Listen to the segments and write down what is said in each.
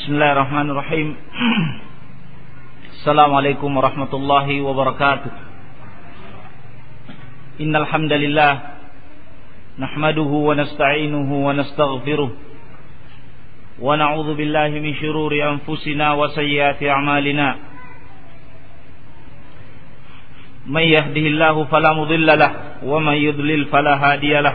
بسم الله الرحمن الرحيم السلام عليكم ورحمة الله وبركاته إن الحمد لله نحمده ونستعينه ونستغفره ونعوذ بالله من شرور أنفسنا وسيئات أعمالنا من يهده الله فلا مضل له ومن يضلل فلا هادي له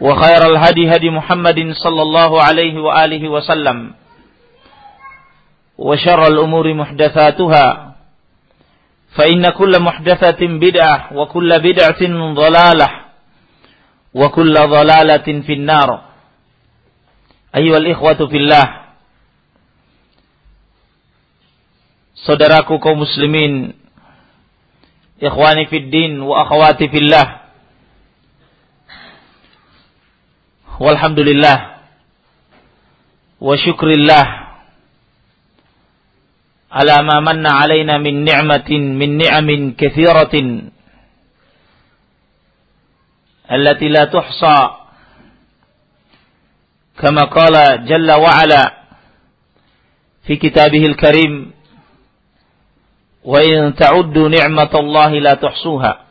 وخير الهدي هدي محمد صلى الله عليه وآله وسلم وشر الأمور محدثاتها فإن كل محدثة بدعة وكل بدعة ضلالة وكل ضلالة في النار. أيها الإخوة في الله saudaraku muslimin ikhwani fid din wa akhwati fillah. Walhamdulillah wa syukrillah ala ma manna alaina min ni'matin min ni'amin kathiratin allati la tuhsa kama qala jalla wa ala fi kitabih al-karim wa in ta'uddu ni'matallahi la tuhsuha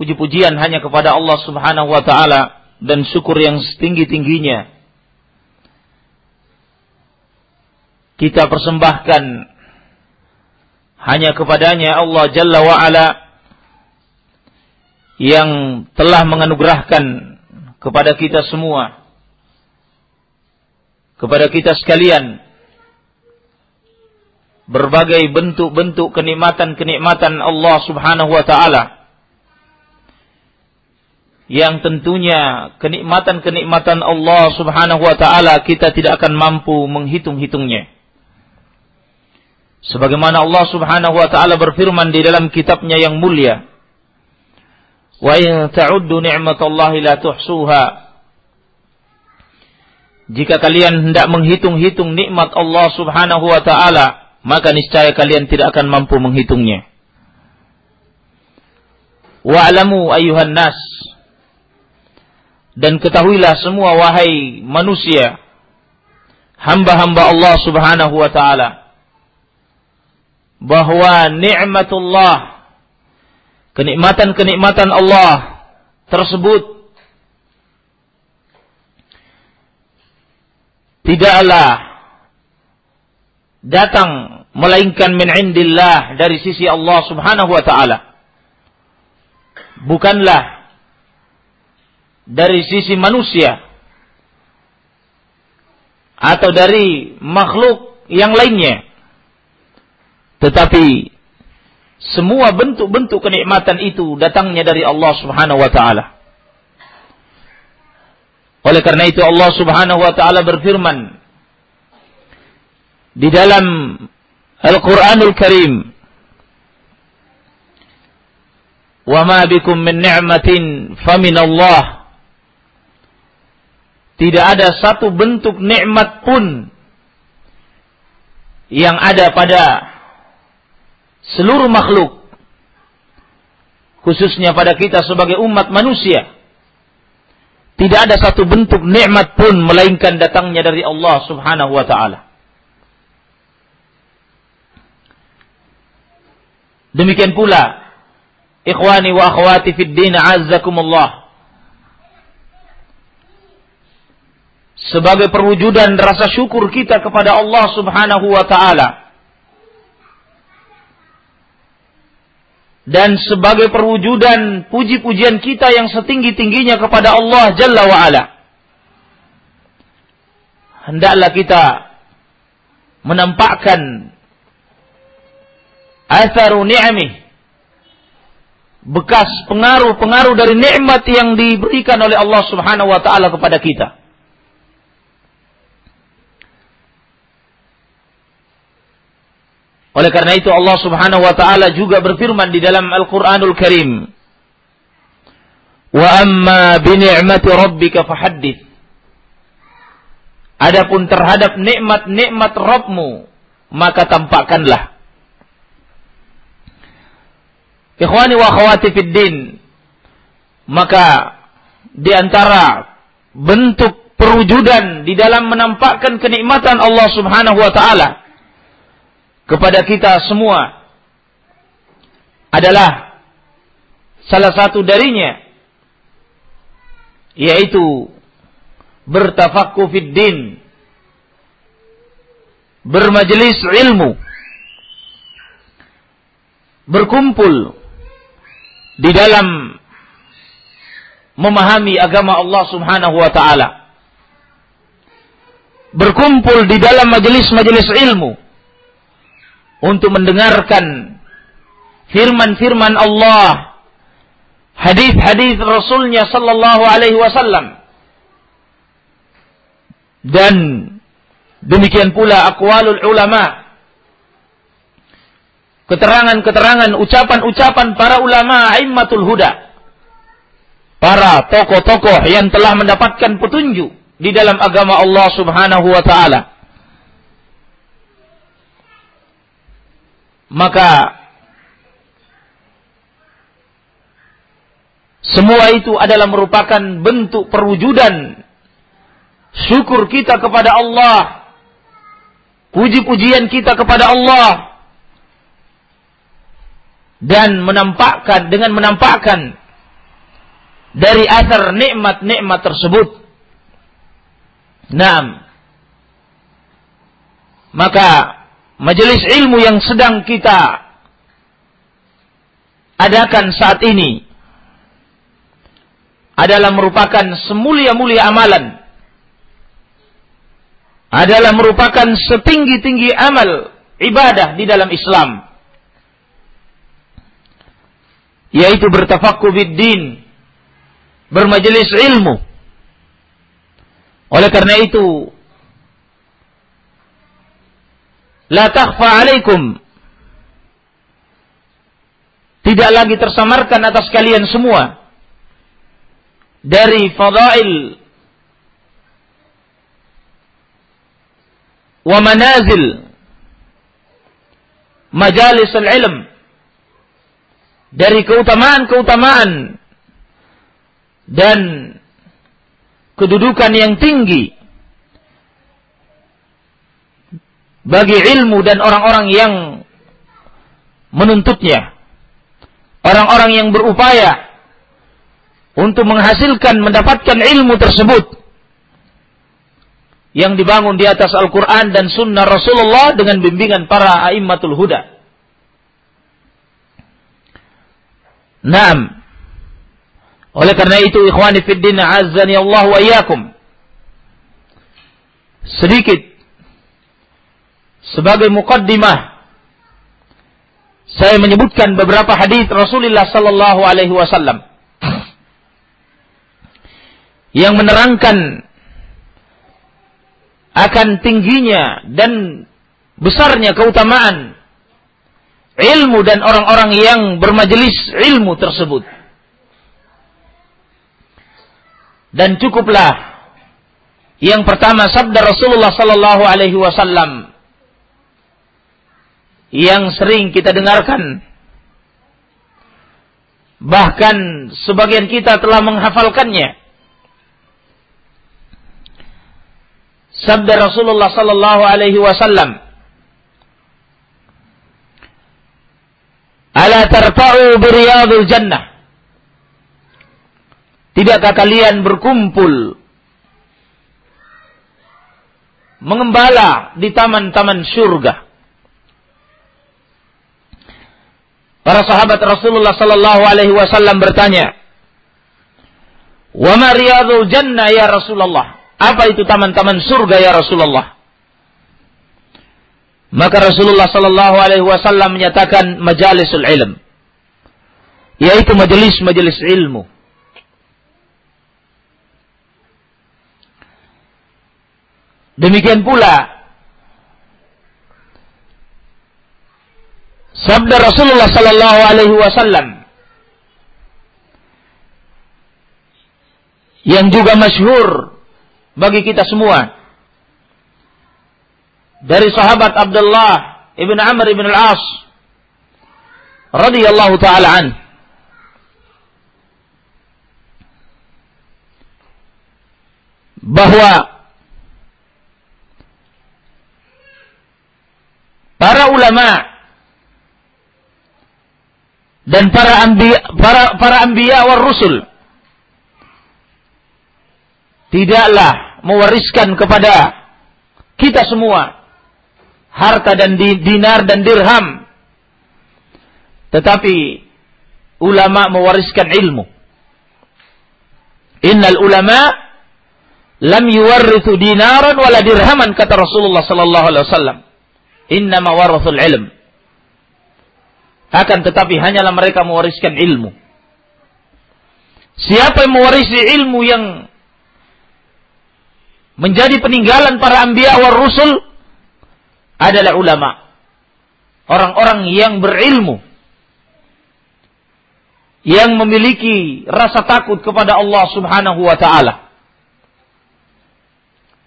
Puji-pujian hanya kepada Allah Subhanahu wa taala dan syukur yang setinggi-tingginya. Kita persembahkan hanya kepadanya Allah Jalla wa ala yang telah menganugerahkan kepada kita semua kepada kita sekalian berbagai bentuk-bentuk kenikmatan-kenikmatan Allah Subhanahu wa taala yang tentunya kenikmatan-kenikmatan Allah Subhanahu wa taala kita tidak akan mampu menghitung-hitungnya. Sebagaimana Allah Subhanahu wa taala berfirman di dalam kitabnya yang mulia, "Wa in ta'uddu ni'matallahi la tuhsuha." Jika kalian hendak menghitung-hitung nikmat Allah Subhanahu wa taala, maka niscaya kalian tidak akan mampu menghitungnya. Wa'lamu ayyuhan nas dan ketahuilah semua wahai manusia hamba-hamba Allah Subhanahu wa taala bahwa nikmatullah kenikmatan-kenikmatan Allah tersebut tidaklah datang melainkan min indillah dari sisi Allah Subhanahu wa taala. Bukanlah dari sisi manusia atau dari makhluk yang lainnya. Tetapi semua bentuk-bentuk kenikmatan itu datangnya dari Allah Subhanahu wa taala. Oleh karena itu Allah Subhanahu wa taala berfirman di dalam Al-Qur'anul Karim "Wa ma bikum min ni'matin famin Allah" Tidak ada satu bentuk nikmat pun yang ada pada seluruh makhluk. Khususnya pada kita sebagai umat manusia. Tidak ada satu bentuk nikmat pun melainkan datangnya dari Allah Subhanahu wa taala. Demikian pula ikhwani wa akhwati fid din azzakumullah sebagai perwujudan rasa syukur kita kepada Allah Subhanahu wa taala. Dan sebagai perwujudan puji-pujian kita yang setinggi-tingginya kepada Allah Jalla wa ala. Hendaklah kita menampakkan atharu ni'amih bekas pengaruh-pengaruh dari nikmat yang diberikan oleh Allah Subhanahu wa taala kepada kita. Oleh karena itu Allah Subhanahu wa taala juga berfirman di dalam Al-Qur'anul Karim, "Wa amma bi ni'mati rabbika fahaddits." Adapun terhadap nikmat-nikmat Rabbmu, maka tampakkanlah. Ikhwani wa akhwati fid din. Maka di antara bentuk perwujudan di dalam menampakkan kenikmatan Allah Subhanahu wa taala kepada kita semua adalah salah satu darinya yaitu bertafakku fid din bermajelis ilmu berkumpul di dalam memahami agama Allah Subhanahu wa taala berkumpul di dalam majelis-majelis ilmu untuk mendengarkan firman-firman Allah, hadis-hadis Rasulnya sallallahu alaihi wasallam. Dan demikian pula aqwalul ulama. Keterangan-keterangan, ucapan-ucapan para ulama aimmatul huda. Para tokoh-tokoh yang telah mendapatkan petunjuk di dalam agama Allah Subhanahu wa taala. Maka semua itu adalah merupakan bentuk perwujudan syukur kita kepada Allah, puji-pujian kita kepada Allah, dan menampakkan dengan menampakkan dari asar nikmat-nikmat tersebut. Naam. Maka majelis ilmu yang sedang kita adakan saat ini adalah merupakan semulia-mulia amalan. Adalah merupakan setinggi-tinggi amal ibadah di dalam Islam. Yaitu bertafakku din bermajelis ilmu. Oleh karena itu la takhfa alaikum. Tidak lagi tersamarkan atas kalian semua. Dari fadail wa manazil majalis al-ilm. Dari keutamaan-keutamaan dan kedudukan yang tinggi bagi ilmu dan orang-orang yang menuntutnya. Orang-orang yang berupaya untuk menghasilkan mendapatkan ilmu tersebut yang dibangun di atas Al-Quran dan Sunnah Rasulullah dengan bimbingan para a'immatul huda. Naam. Oleh karena itu ikhwani azzani Allah wa iyyakum. Sedikit sebagai mukaddimah saya menyebutkan beberapa hadis Rasulullah sallallahu alaihi wasallam yang menerangkan akan tingginya dan besarnya keutamaan ilmu dan orang-orang yang bermajelis ilmu tersebut. Dan cukuplah yang pertama sabda Rasulullah sallallahu alaihi wasallam yang sering kita dengarkan. Bahkan sebagian kita telah menghafalkannya. Sabda Rasulullah sallallahu alaihi wasallam, "Ala tarfa'u bi jannah?" Tidakkah kalian berkumpul mengembala di taman-taman surga. Para sahabat Rasulullah sallallahu alaihi wasallam bertanya, "Wa ma riyadul jannah ya Rasulullah?" Apa itu taman-taman surga ya Rasulullah? Maka Rasulullah sallallahu alaihi wasallam menyatakan majalisul ilm. Yaitu majelis-majelis ilmu. Demikian pula sabda Rasulullah sallallahu alaihi wasallam. Yang juga masyhur bagi kita semua. Dari sahabat Abdullah ibn Amr ibn al-As radhiyallahu taala an. Bahwa para ulama dan para anbiya para para anbiya war rusul tidaklah mewariskan kepada kita semua harta dan dinar dan dirham. Tetapi ulama mewariskan ilmu. Innal ulama lam yuwarrithu dinaran wala dirhaman kata Rasulullah sallallahu alaihi wasallam. Inna warathul ilm. Akan tetapi hanyalah mereka mewariskan ilmu. Siapa yang mewarisi ilmu yang menjadi peninggalan para anbiya war rusul adalah ulama. Orang-orang yang berilmu. Yang memiliki rasa takut kepada Allah subhanahu wa ta'ala.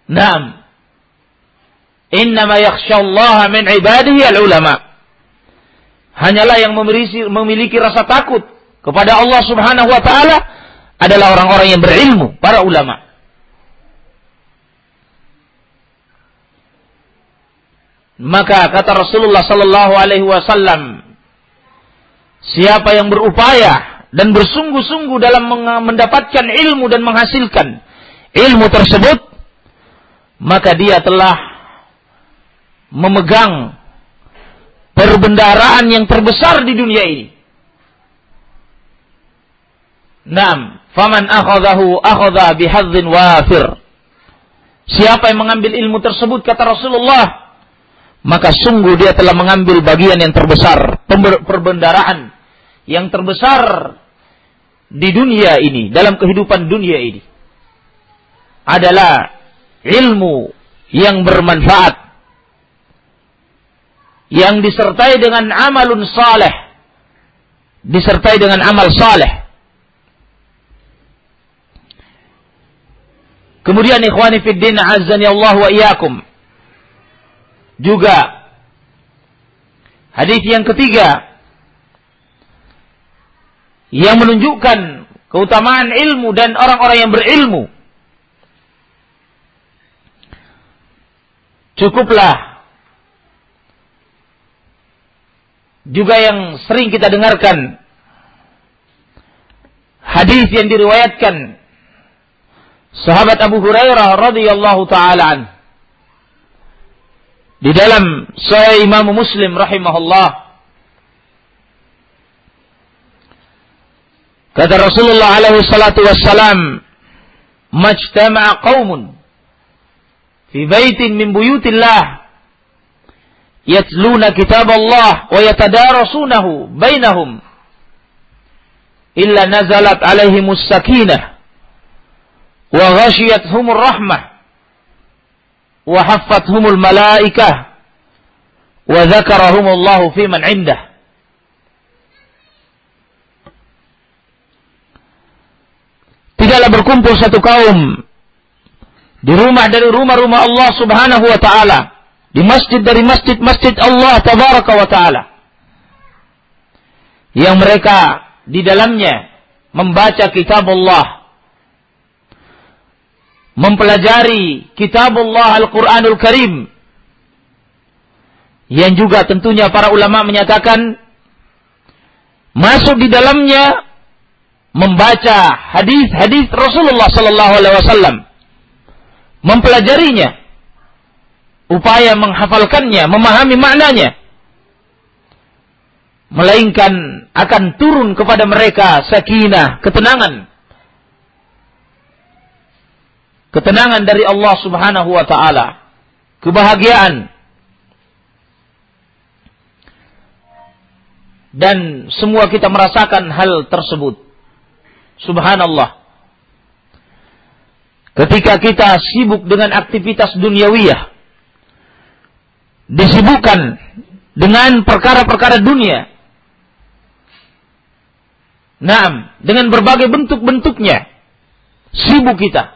Naam. Innama yakhshallaha min ibadihi al-ulama. Hanyalah yang memiliki, rasa takut kepada Allah subhanahu wa ta'ala adalah orang-orang yang berilmu, para ulama. Maka kata Rasulullah sallallahu alaihi wasallam, siapa yang berupaya dan bersungguh-sungguh dalam mendapatkan ilmu dan menghasilkan ilmu tersebut, maka dia telah memegang perbendaraan yang terbesar di dunia ini. Naam, faman akhadahu akhadha bihadzin wafir. Siapa yang mengambil ilmu tersebut kata Rasulullah, maka sungguh dia telah mengambil bagian yang terbesar, perbendaraan yang terbesar di dunia ini, dalam kehidupan dunia ini. Adalah ilmu yang bermanfaat, yang disertai dengan amalun saleh, disertai dengan amal saleh. Kemudian ikhwani fiddin azani Allah wa iyyakum juga hadis yang ketiga yang menunjukkan keutamaan ilmu dan orang-orang yang berilmu. Cukuplah juga yang sering kita dengarkan. Hadis yang diriwayatkan. Sahabat Abu Hurairah radhiyallahu taala di dalam Sahih Imam Muslim rahimahullah. Kata Rasulullah alaihi salatu wassalam majtama'a qaumun fi baitin min buyutillah yatluna kitab Allah wa yatadarasunahu bainahum illa nazalat alaihimus sakinah wa ghashiyatuhumur rahmah وحفتهم الملائكة وذكرهم الله في من عنده tidaklah berkumpul satu kaum di rumah dari rumah-rumah Allah Subhanahu wa taala, di masjid dari masjid-masjid Allah tabaraka wa taala. Yang mereka di dalamnya membaca kitab Allah. Mempelajari kitab Allah Al-Quranul Karim. Yang juga tentunya para ulama menyatakan masuk di dalamnya membaca hadis-hadis Rasulullah Sallallahu Alaihi Wasallam, mempelajarinya upaya menghafalkannya, memahami maknanya. Melainkan akan turun kepada mereka sakinah, ketenangan. Ketenangan dari Allah Subhanahu wa taala. Kebahagiaan. Dan semua kita merasakan hal tersebut. Subhanallah. Ketika kita sibuk dengan aktivitas duniawiyah, disibukkan dengan perkara-perkara dunia. Nah, dengan berbagai bentuk-bentuknya, sibuk kita.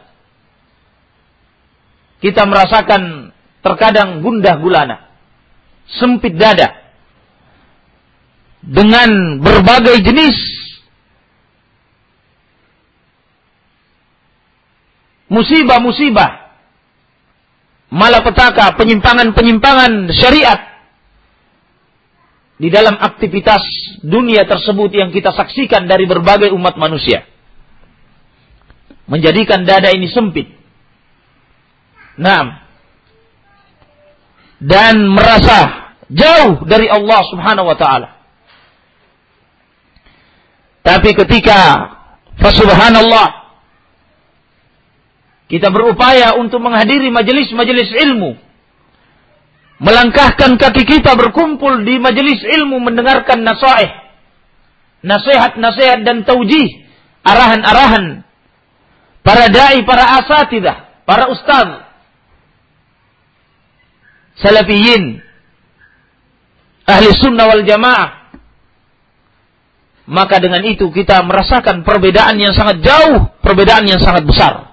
Kita merasakan terkadang gundah gulana, sempit dada, dengan berbagai jenis musibah-musibah malapetaka, penyimpangan-penyimpangan syariat di dalam aktivitas dunia tersebut yang kita saksikan dari berbagai umat manusia. Menjadikan dada ini sempit. Nah, dan merasa jauh dari Allah Subhanahu wa taala. Tapi ketika Fasubhanallah kita berupaya untuk menghadiri majelis-majelis ilmu. Melangkahkan kaki kita berkumpul di majelis ilmu mendengarkan nasihat. Nasihat-nasihat dan taujih. Arahan-arahan. Para da'i, para asatidah. Para ustaz. Salafiyin. Ahli sunnah wal jamaah. Maka dengan itu kita merasakan perbedaan yang sangat jauh. Perbedaan yang sangat besar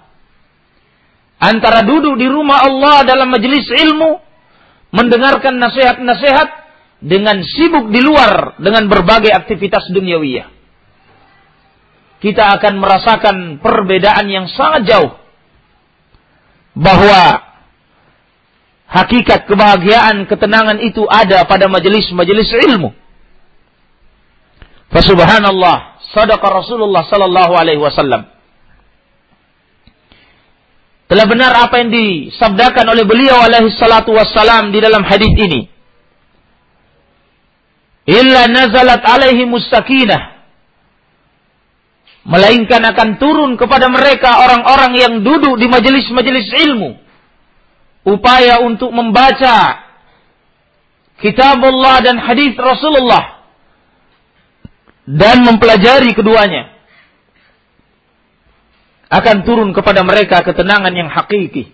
antara duduk di rumah Allah dalam majelis ilmu, mendengarkan nasihat-nasihat, dengan sibuk di luar dengan berbagai aktivitas duniawiyah. Kita akan merasakan perbedaan yang sangat jauh. Bahwa hakikat kebahagiaan, ketenangan itu ada pada majelis-majelis ilmu. Fasubhanallah, sadaqa Rasulullah sallallahu alaihi wasallam. Telah benar apa yang disabdakan oleh beliau alaihi salatu wassalam di dalam hadis ini. Illa nazalat alaihi. Melainkan akan turun kepada mereka orang-orang yang duduk di majelis-majelis ilmu. Upaya untuk membaca kitab Allah dan hadis Rasulullah. Dan mempelajari keduanya akan turun kepada mereka ketenangan yang hakiki.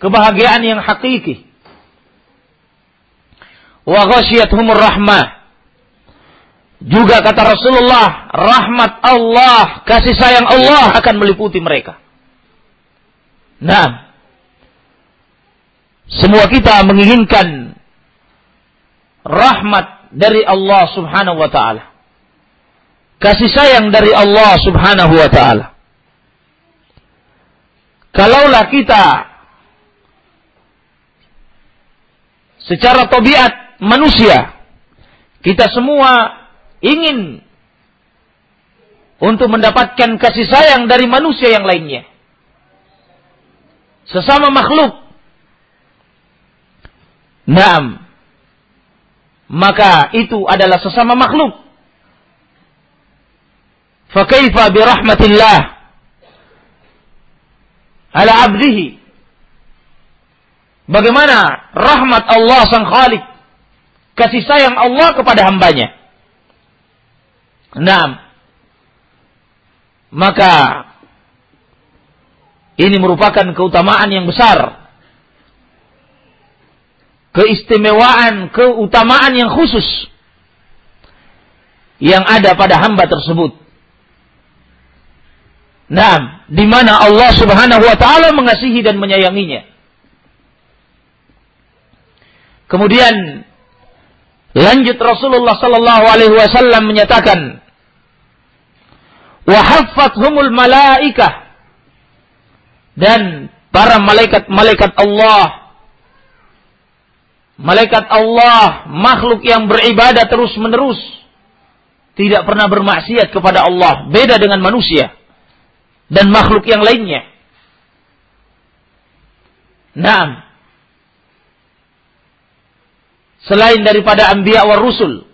Kebahagiaan yang hakiki. Wa humur rahmah. Juga kata Rasulullah, rahmat Allah, kasih sayang Allah akan meliputi mereka. Nah, semua kita menginginkan rahmat dari Allah Subhanahu wa taala. Kasih sayang dari Allah Subhanahu wa taala. Kalaulah kita secara tabiat manusia, kita semua ingin untuk mendapatkan kasih sayang dari manusia yang lainnya. Sesama makhluk. Naam. Maka itu adalah sesama makhluk. Fakaifa birahmatillah ala abdihi. Bagaimana rahmat Allah sang Khalik, kasih sayang Allah kepada hambanya. Nah, maka ini merupakan keutamaan yang besar. Keistimewaan, keutamaan yang khusus yang ada pada hamba tersebut. Nah, di mana Allah Subhanahu wa taala mengasihi dan menyayanginya. Kemudian lanjut Rasulullah sallallahu alaihi wasallam menyatakan wa haffathumul malaikah. Dan para malaikat-malaikat Allah malaikat Allah makhluk yang beribadah terus-menerus tidak pernah bermaksiat kepada Allah. Beda dengan manusia dan makhluk yang lainnya. Nah, selain daripada anbiya wa rusul.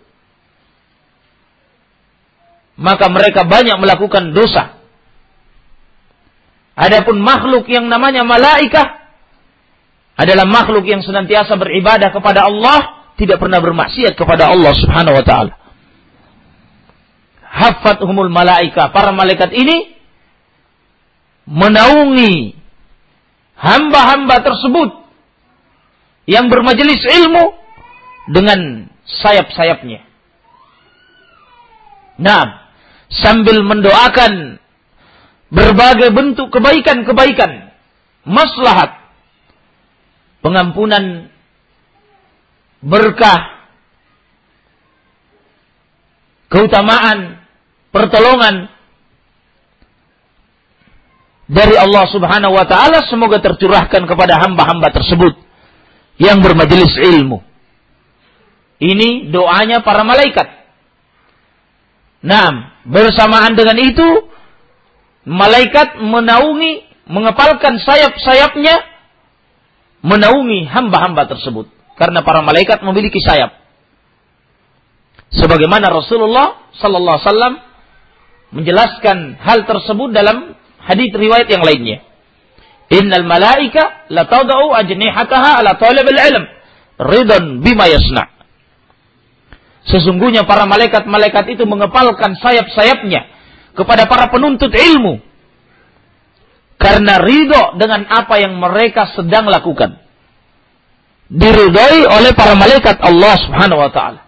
Maka mereka banyak melakukan dosa. Adapun makhluk yang namanya malaikah adalah makhluk yang senantiasa beribadah kepada Allah, tidak pernah bermaksiat kepada Allah Subhanahu wa taala. humul malaika, para malaikat ini menaungi hamba-hamba tersebut yang bermajelis ilmu dengan sayap-sayapnya. Nah, sambil mendoakan berbagai bentuk kebaikan-kebaikan, maslahat, pengampunan, berkah, keutamaan, pertolongan dari Allah Subhanahu wa taala semoga tercurahkan kepada hamba-hamba tersebut yang bermajelis ilmu. Ini doanya para malaikat. Nah, bersamaan dengan itu, malaikat menaungi, mengepalkan sayap-sayapnya, menaungi hamba-hamba tersebut. Karena para malaikat memiliki sayap. Sebagaimana Rasulullah Sallallahu Alaihi Wasallam menjelaskan hal tersebut dalam hadis riwayat yang lainnya. Innal malaika la tadau ajnihataha ala talib al-ilm ridan bima yasna. Sesungguhnya para malaikat-malaikat itu mengepalkan sayap-sayapnya kepada para penuntut ilmu. Karena ridho dengan apa yang mereka sedang lakukan. Diridhoi oleh para malaikat Allah subhanahu wa ta'ala.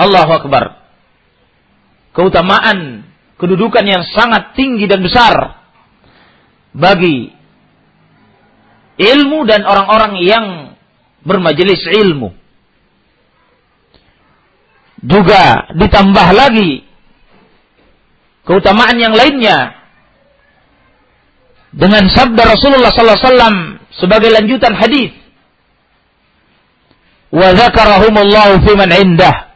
Allahu Akbar. Keutamaan, kedudukan yang sangat tinggi dan besar bagi ilmu dan orang-orang yang bermajelis ilmu. Juga ditambah lagi keutamaan yang lainnya dengan sabda Rasulullah sallallahu alaihi wasallam sebagai lanjutan hadis. Wa dzakarahumullahu fi man indah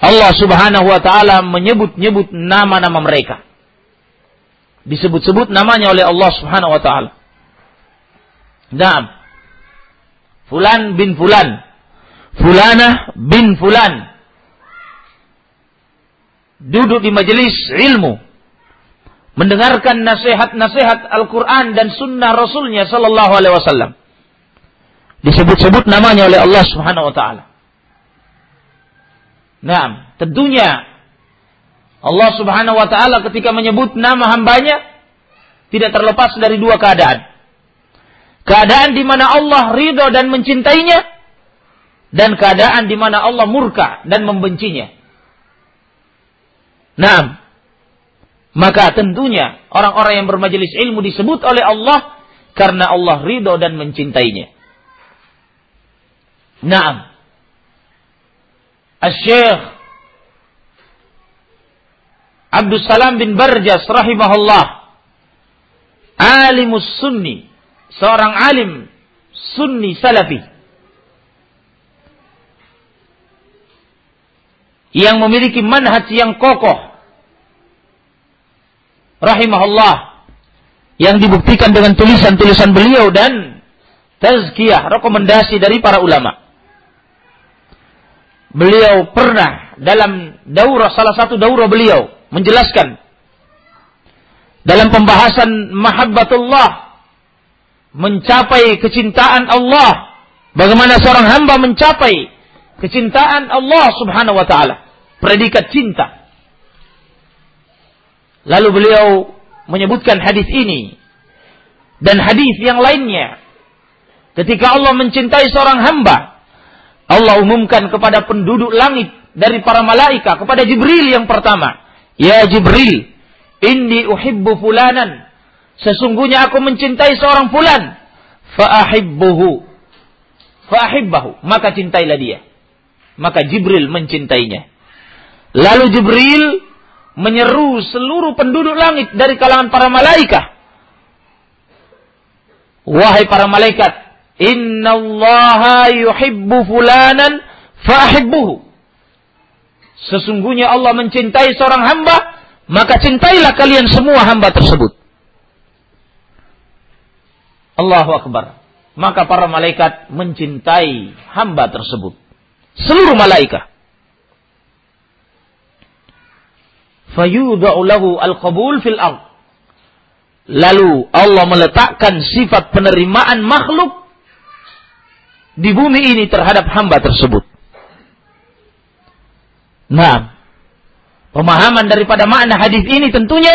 Allah Subhanahu wa taala menyebut-nyebut nama-nama mereka disebut-sebut namanya oleh Allah Subhanahu wa taala Naam Fulan bin Fulan Fulanah bin Fulan. Duduk di majelis ilmu. Mendengarkan nasihat-nasihat Al-Quran dan sunnah Rasulnya Sallallahu Alaihi Wasallam. Disebut-sebut namanya oleh Allah Subhanahu Wa Taala. Nah, tentunya Allah Subhanahu Wa Taala ketika menyebut nama hambanya tidak terlepas dari dua keadaan. Keadaan di mana Allah ridho dan mencintainya dan keadaan di mana Allah murka dan membencinya. Nah, maka tentunya orang-orang yang bermajelis ilmu disebut oleh Allah karena Allah ridho dan mencintainya. Naam. Al-Syekh Abdul Salam bin Barjas rahimahullah. Alimus sunni. Seorang alim sunni salafi. Yang memiliki manhaj yang kokoh. Rahimahullah. Yang dibuktikan dengan tulisan-tulisan beliau dan tazkiyah rekomendasi dari para ulama beliau pernah dalam daurah salah satu daurah beliau menjelaskan dalam pembahasan mahabbatullah mencapai kecintaan Allah bagaimana seorang hamba mencapai kecintaan Allah Subhanahu wa taala, predikat cinta. Lalu beliau menyebutkan hadis ini dan hadis yang lainnya. Ketika Allah mencintai seorang hamba, Allah umumkan kepada penduduk langit dari para malaikat kepada Jibril yang pertama, "Ya Jibril, inni uhibbu fulanan." Sesungguhnya aku mencintai seorang fulan, fa'ahibbuhu. Fa'ahibbahu, maka cintailah dia maka Jibril mencintainya. Lalu Jibril menyeru seluruh penduduk langit dari kalangan para malaikat. Wahai para malaikat, Inna Allah yuhibbu fulanan fa'ahibbuhu. Sesungguhnya Allah mencintai seorang hamba, maka cintailah kalian semua hamba tersebut. Allahu Akbar. maka para malaikat mencintai hamba tersebut. Seluruh malaikat. Fayudha'u lahu al-qabul fil ard. Lalu Allah meletakkan sifat penerimaan makhluk di bumi ini terhadap hamba tersebut. Nah, pemahaman daripada makna hadis ini tentunya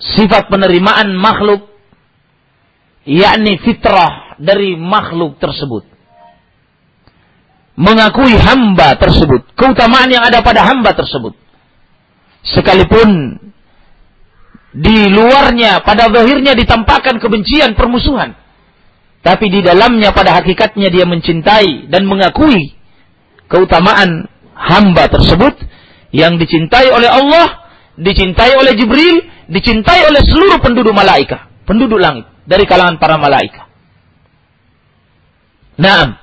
sifat penerimaan makhluk yakni fitrah dari makhluk tersebut mengakui hamba tersebut keutamaan yang ada pada hamba tersebut sekalipun di luarnya pada zahirnya ditampakkan kebencian permusuhan tapi di dalamnya pada hakikatnya dia mencintai dan mengakui keutamaan hamba tersebut yang dicintai oleh Allah dicintai oleh Jibril dicintai oleh seluruh penduduk malaikat, penduduk langit dari kalangan para malaikat. Nah,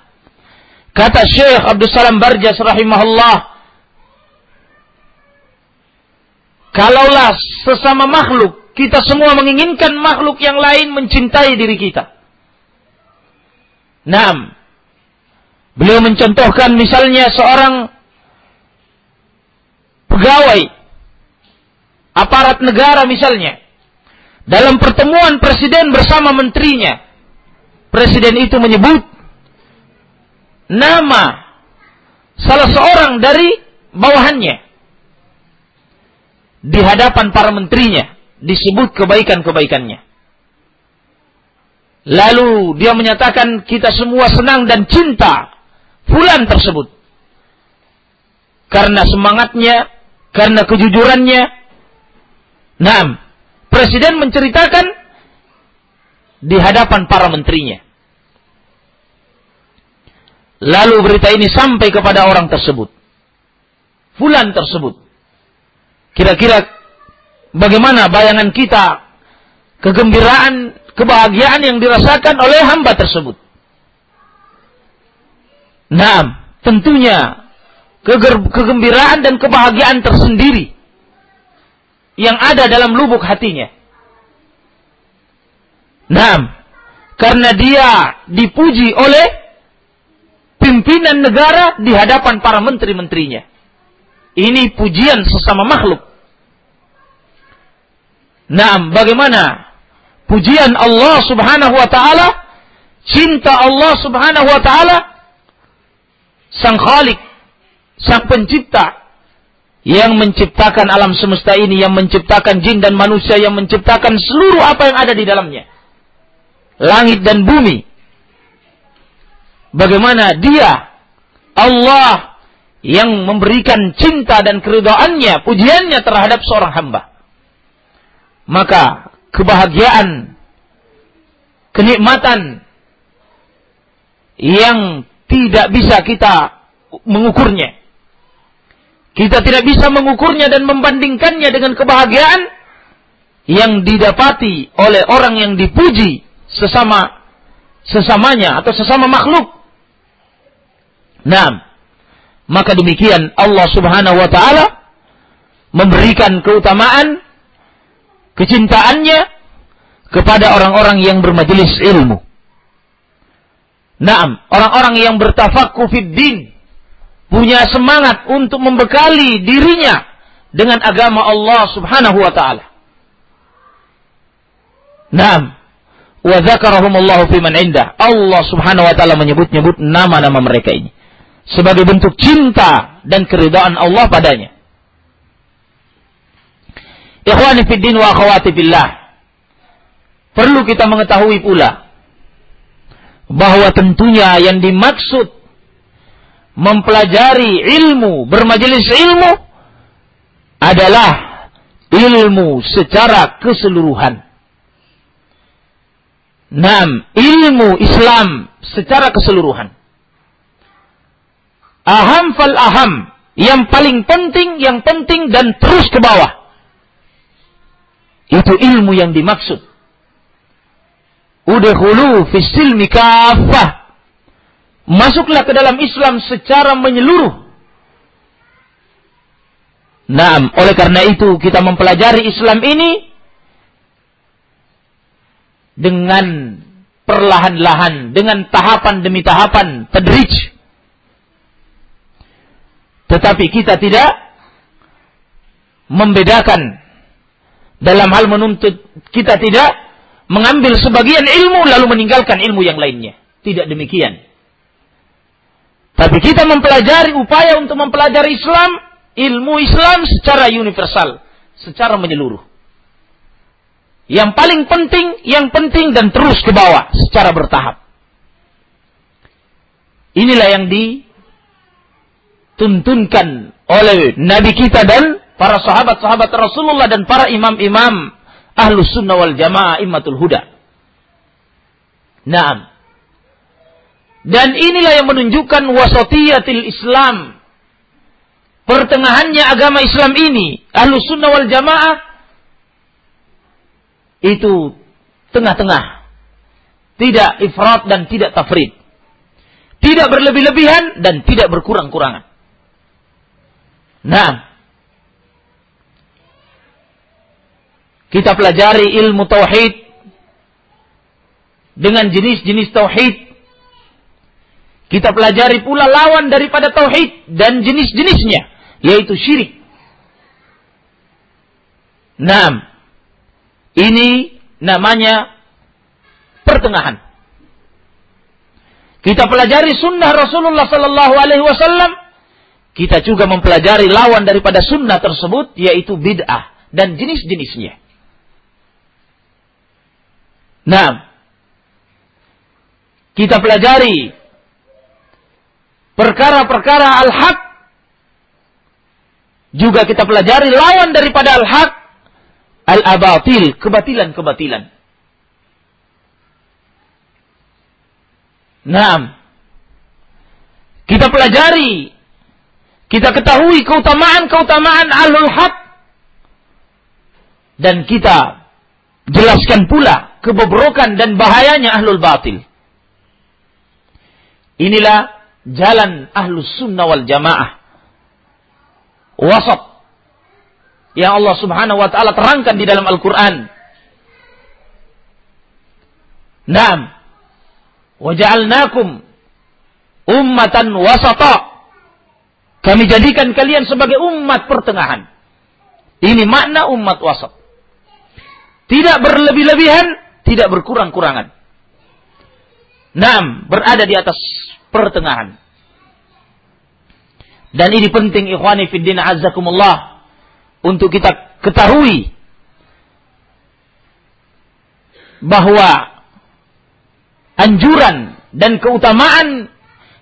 kata Syekh Abdul Salam Barjas rahimahullah, kalaulah sesama makhluk kita semua menginginkan makhluk yang lain mencintai diri kita. Nah, beliau mencontohkan misalnya seorang pegawai aparat negara misalnya. Dalam pertemuan presiden bersama menterinya. Presiden itu menyebut nama salah seorang dari bawahannya. Di hadapan para menterinya. Disebut kebaikan-kebaikannya. Lalu dia menyatakan kita semua senang dan cinta fulan tersebut. Karena semangatnya, karena kejujurannya, Nah, presiden menceritakan di hadapan para menterinya. Lalu berita ini sampai kepada orang tersebut. Fulan tersebut. Kira-kira bagaimana bayangan kita kegembiraan, kebahagiaan yang dirasakan oleh hamba tersebut. Nah, tentunya kegembiraan dan kebahagiaan tersendiri yang ada dalam lubuk hatinya. Nah, karena dia dipuji oleh pimpinan negara di hadapan para menteri-menterinya. Ini pujian sesama makhluk. Nah, bagaimana pujian Allah Subhanahu wa taala, cinta Allah Subhanahu wa taala sang Khalik, sang pencipta yang menciptakan alam semesta ini, yang menciptakan jin dan manusia, yang menciptakan seluruh apa yang ada di dalamnya. Langit dan bumi. Bagaimana dia, Allah, yang memberikan cinta dan keridoannya, pujiannya terhadap seorang hamba. Maka kebahagiaan, kenikmatan yang tidak bisa kita mengukurnya kita tidak bisa mengukurnya dan membandingkannya dengan kebahagiaan yang didapati oleh orang yang dipuji sesama sesamanya atau sesama makhluk. Nah, maka demikian Allah Subhanahu wa taala memberikan keutamaan kecintaannya kepada orang-orang yang bermajelis ilmu. Naam, orang-orang yang bertafakku fid din, punya semangat untuk membekali dirinya dengan agama Allah Subhanahu wa taala. Naam. Wa dzakarahumullahu fi man indah. Allah Subhanahu wa taala menyebut-nyebut nama-nama mereka ini sebagai bentuk cinta dan keridhaan Allah padanya. Ikhwani fid din wa akhwati billah. Perlu kita mengetahui pula bahwa tentunya yang dimaksud mempelajari ilmu, bermajelis ilmu adalah ilmu secara keseluruhan. Nam, ilmu Islam secara keseluruhan. Aham fal aham, yang paling penting, yang penting dan terus ke bawah. Itu ilmu yang dimaksud. Udhulu fi silmi kafah masuklah ke dalam Islam secara menyeluruh. Nah, oleh karena itu kita mempelajari Islam ini dengan perlahan-lahan, dengan tahapan demi tahapan, tadrij. Tetapi kita tidak membedakan dalam hal menuntut kita tidak mengambil sebagian ilmu lalu meninggalkan ilmu yang lainnya. Tidak demikian. Tapi kita mempelajari upaya untuk mempelajari Islam, ilmu Islam secara universal, secara menyeluruh. Yang paling penting, yang penting dan terus ke bawah secara bertahap. Inilah yang dituntunkan oleh Nabi kita dan para sahabat-sahabat Rasulullah dan para imam-imam ahlus sunnah wal jamaah immatul huda. Naam. Dan inilah yang menunjukkan wasatiyatil Islam. Pertengahannya agama Islam ini, ahlus sunnah wal jamaah itu tengah-tengah. Tidak ifrat dan tidak tafrid. Tidak berlebih-lebihan dan tidak berkurang-kurangan. Nah, kita pelajari ilmu tauhid dengan jenis-jenis tauhid. Kita pelajari pula lawan daripada tauhid dan jenis-jenisnya, yaitu syirik. Nah, ini namanya pertengahan. Kita pelajari sunnah Rasulullah Sallallahu Alaihi Wasallam. Kita juga mempelajari lawan daripada sunnah tersebut, yaitu bid'ah dan jenis-jenisnya. Nah, kita pelajari perkara-perkara al-haq juga kita pelajari lawan daripada al-haq al-abatil, kebatilan-kebatilan. Naam. Kita pelajari, kita ketahui keutamaan-keutamaan ahlul haq dan kita jelaskan pula kebobrokan dan bahayanya ahlul batil. Inilah jalan ahlus sunnah wal jamaah. Wasat yang Allah Subhanahu wa taala terangkan di dalam Al-Qur'an. Naam. Waja'alnakum ummatan wasata. Kami jadikan kalian sebagai umat pertengahan. Ini makna umat wasat. Tidak berlebih-lebihan, tidak berkurang-kurangan. Naam, berada di atas pertengahan. Dan ini penting ikhwani fiddin azzakumullah untuk kita ketahui bahwa anjuran dan keutamaan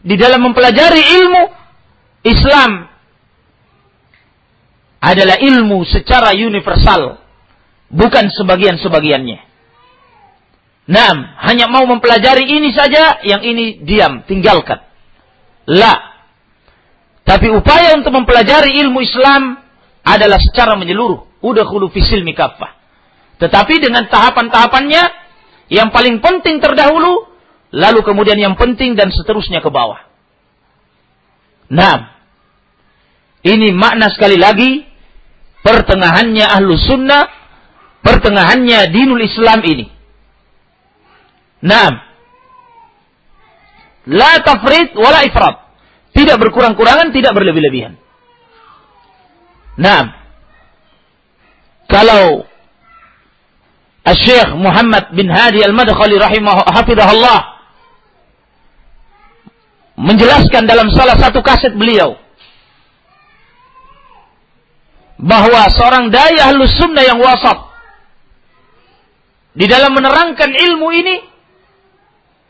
di dalam mempelajari ilmu Islam adalah ilmu secara universal, bukan sebagian-sebagiannya. Nah, hanya mau mempelajari ini saja, yang ini diam, tinggalkan. La. Tapi upaya untuk mempelajari ilmu Islam adalah secara menyeluruh. Udah fisil mikafah. Tetapi dengan tahapan-tahapannya, yang paling penting terdahulu, lalu kemudian yang penting dan seterusnya ke bawah. Nah, ini makna sekali lagi, pertengahannya ahlu sunnah, pertengahannya dinul Islam ini. Nah, la tafrid wala ifrat. Tidak berkurang-kurangan, tidak berlebih-lebihan. Nah, kalau Syekh Muhammad bin Hadi Al-Madkhali rahimah hafizahullah menjelaskan dalam salah satu kaset beliau bahwa seorang dai ahlus sunnah yang wasat di dalam menerangkan ilmu ini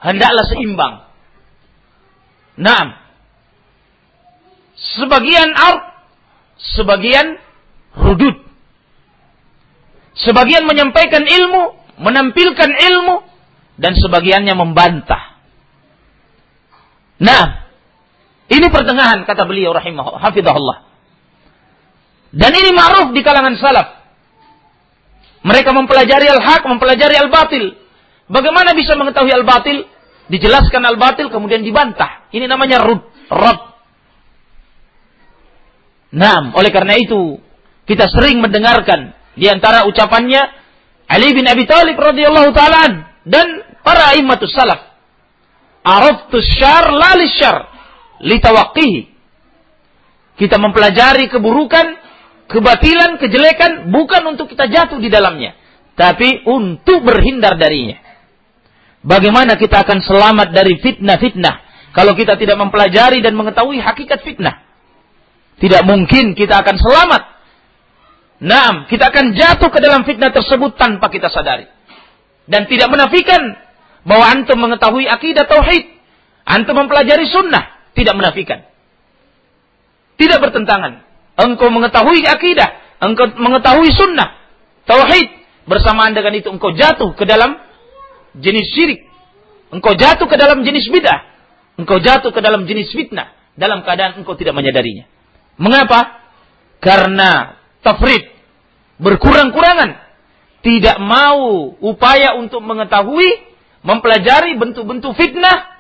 hendaklah seimbang. Nah, sebagian art sebagian rudud. Sebagian menyampaikan ilmu, menampilkan ilmu, dan sebagiannya membantah. Nah, ini pertengahan kata beliau rahimah hafizahullah. Dan ini ma'ruf di kalangan salaf. Mereka mempelajari al-haq, mempelajari al-batil. Bagaimana bisa mengetahui al-batil? Dijelaskan al-batil kemudian dibantah. Ini namanya rud, rad. Nah, oleh karena itu kita sering mendengarkan di antara ucapannya Ali bin Abi Thalib radhiyallahu taala dan para imamatus salaf. Araftus syar lalis syar litawaqihi. Kita mempelajari keburukan, kebatilan, kejelekan bukan untuk kita jatuh di dalamnya, tapi untuk berhindar darinya. Bagaimana kita akan selamat dari fitnah-fitnah kalau kita tidak mempelajari dan mengetahui hakikat fitnah? Tidak mungkin kita akan selamat. Nah, kita akan jatuh ke dalam fitnah tersebut tanpa kita sadari. Dan tidak menafikan bahwa antum mengetahui akidah tauhid. Antum mempelajari sunnah. Tidak menafikan. Tidak bertentangan. Engkau mengetahui akidah. Engkau mengetahui sunnah. Tauhid. Bersamaan dengan itu engkau jatuh ke dalam jenis syirik. Engkau jatuh ke dalam jenis bid'ah. Engkau jatuh ke dalam jenis fitnah. Dalam keadaan engkau tidak menyadarinya. Mengapa? Karena tafrid. Berkurang-kurangan. Tidak mau upaya untuk mengetahui, mempelajari bentuk-bentuk fitnah.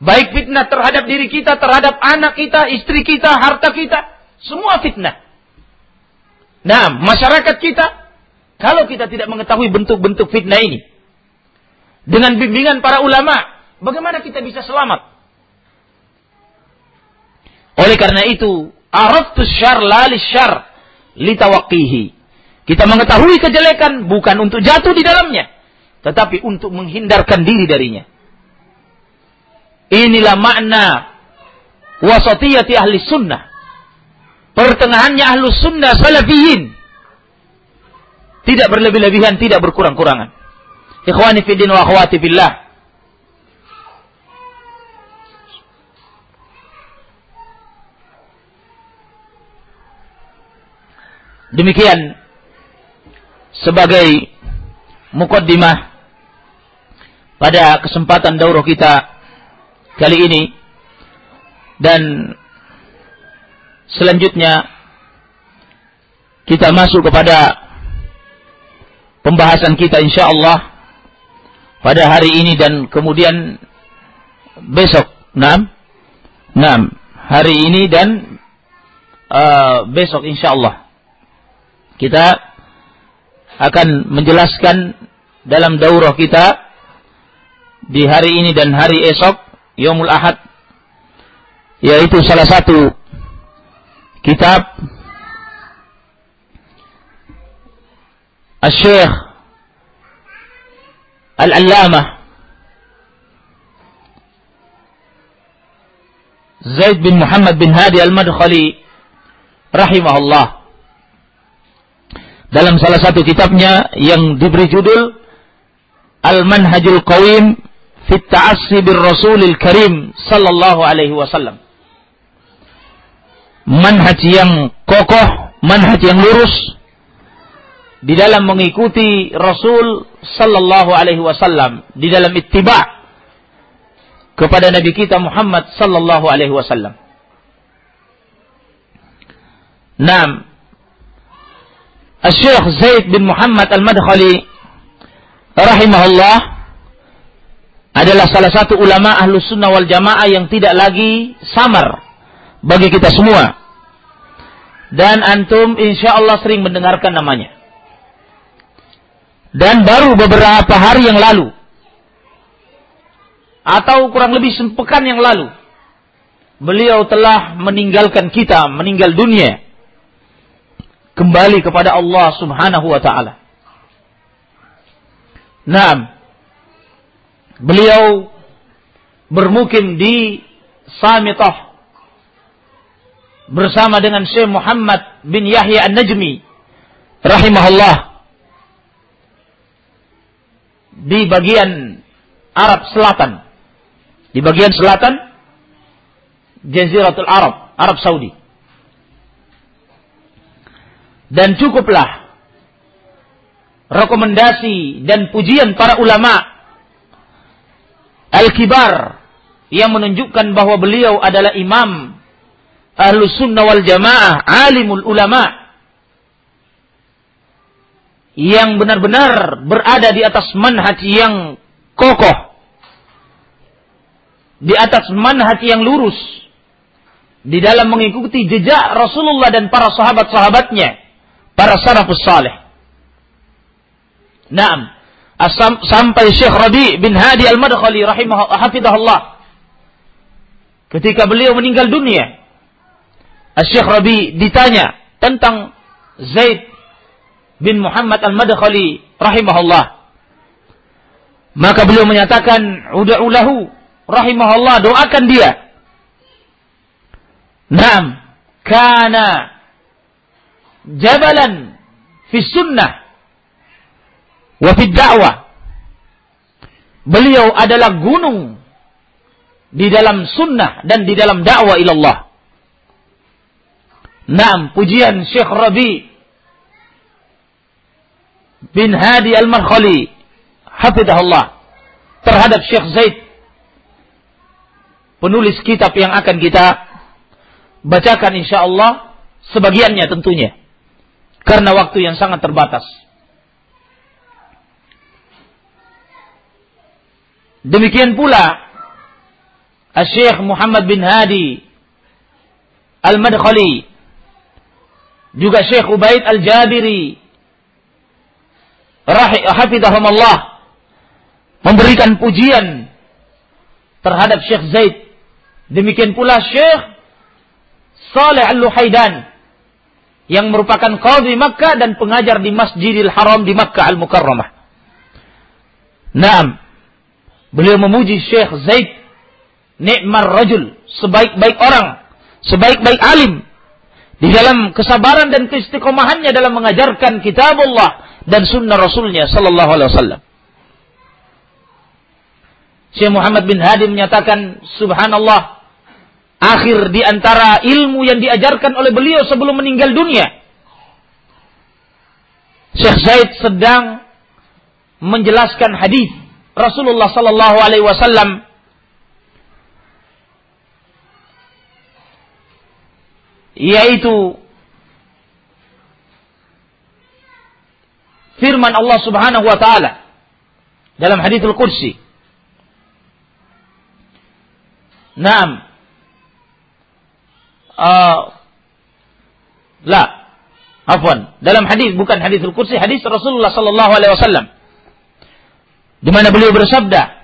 Baik fitnah terhadap diri kita, terhadap anak kita, istri kita, harta kita. Semua fitnah. Nah, masyarakat kita, kalau kita tidak mengetahui bentuk-bentuk fitnah ini, dengan bimbingan para ulama, bagaimana kita bisa selamat? Oleh karena itu, araftu syar. Kita mengetahui kejelekan bukan untuk jatuh di dalamnya, tetapi untuk menghindarkan diri darinya. Inilah makna wasatiyati ahli sunnah. Pertengahannya ahli sunnah salafiyin. Tidak berlebih-lebihan, tidak berkurang-kurangan. Ikhwani fiddin wa akhwati fillah. Demikian sebagai mukaddimah pada kesempatan daurah kita kali ini dan selanjutnya kita masuk kepada pembahasan kita insya Allah pada hari ini dan kemudian besok. Enam, enam hari ini dan uh, besok insya Allah kita akan menjelaskan dalam daurah kita di hari ini dan hari esok Yomul Ahad yaitu salah satu kitab Al-Syekh Al-Allamah Zaid bin Muhammad bin Hadi Al-Madkhali rahimahullah dalam salah satu kitabnya yang diberi judul Al-Manhajul Qawim fit Ta'assi bir Rasulil Karim sallallahu alaihi wasallam. Manhaj yang kokoh, manhaj yang lurus di dalam mengikuti Rasul sallallahu alaihi wasallam, di dalam ittiba kepada Nabi kita Muhammad sallallahu alaihi wasallam. Naam, Syekh Zaid bin Muhammad Al-Madkhali rahimahullah adalah salah satu ulama ahlu sunnah wal jamaah yang tidak lagi samar bagi kita semua. Dan antum insya Allah sering mendengarkan namanya. Dan baru beberapa hari yang lalu, atau kurang lebih sepekan yang lalu, beliau telah meninggalkan kita, meninggal dunia kembali kepada Allah Subhanahu wa taala. Naam. Beliau bermukim di Samitah bersama dengan Syekh Muhammad bin Yahya An-Najmi rahimahullah di bagian Arab Selatan. Di bagian selatan Jaziratul Arab, Arab Saudi. Dan cukuplah rekomendasi dan pujian para ulama al-kibar yang menunjukkan bahwa beliau adalah imam ahlu sunnah wal jamaah, alimul ulama yang benar-benar berada di atas manhaj yang kokoh, di atas manhaj yang lurus, di dalam mengikuti jejak Rasulullah dan para sahabat-sahabatnya para salafus salih. Naam. Asam, sampai Syekh Rabi bin Hadi Al-Madkhali rahimahullah ketika beliau meninggal dunia Syekh Rabi ditanya tentang Zaid bin Muhammad Al-Madkhali rahimahullah maka beliau menyatakan uda'ulahu rahimahullah doakan dia Naam kana jabalan fi sunnah wa fi da'wah. Beliau adalah gunung di dalam sunnah dan di dalam dakwah ilallah. Naam, pujian Syekh Rabi bin Hadi Al-Markhali hafidahullah terhadap Syekh Zaid. Penulis kitab yang akan kita bacakan insyaallah sebagiannya tentunya. Karena waktu yang sangat terbatas. Demikian pula Syekh Muhammad bin Hadi Al-Madkhali. Juga Syekh Ubaid Al-Jabiri hafidahumullah memberikan pujian terhadap Syekh Zaid. Demikian pula Syekh Saleh Al-Luhaidan yang merupakan qadhi Makkah dan pengajar di Masjidil Haram di Makkah Al-Mukarramah. Naam. Beliau memuji Syekh Zaid Ni'mar Rajul, sebaik-baik orang, sebaik-baik alim di dalam kesabaran dan keistiqomahannya dalam mengajarkan kitab Allah dan sunnah Rasulnya sallallahu alaihi wasallam. Syekh Muhammad bin Hadi menyatakan subhanallah akhir di antara ilmu yang diajarkan oleh beliau sebelum meninggal dunia. Syekh Zaid sedang menjelaskan hadis Rasulullah sallallahu alaihi wasallam yaitu firman Allah Subhanahu wa taala. Dalam hadis al-Qudsi. Naam, uh, la. Afwan. Dalam hadis bukan hadis al-qudsi hadis Rasulullah sallallahu alaihi wasallam. Di mana beliau bersabda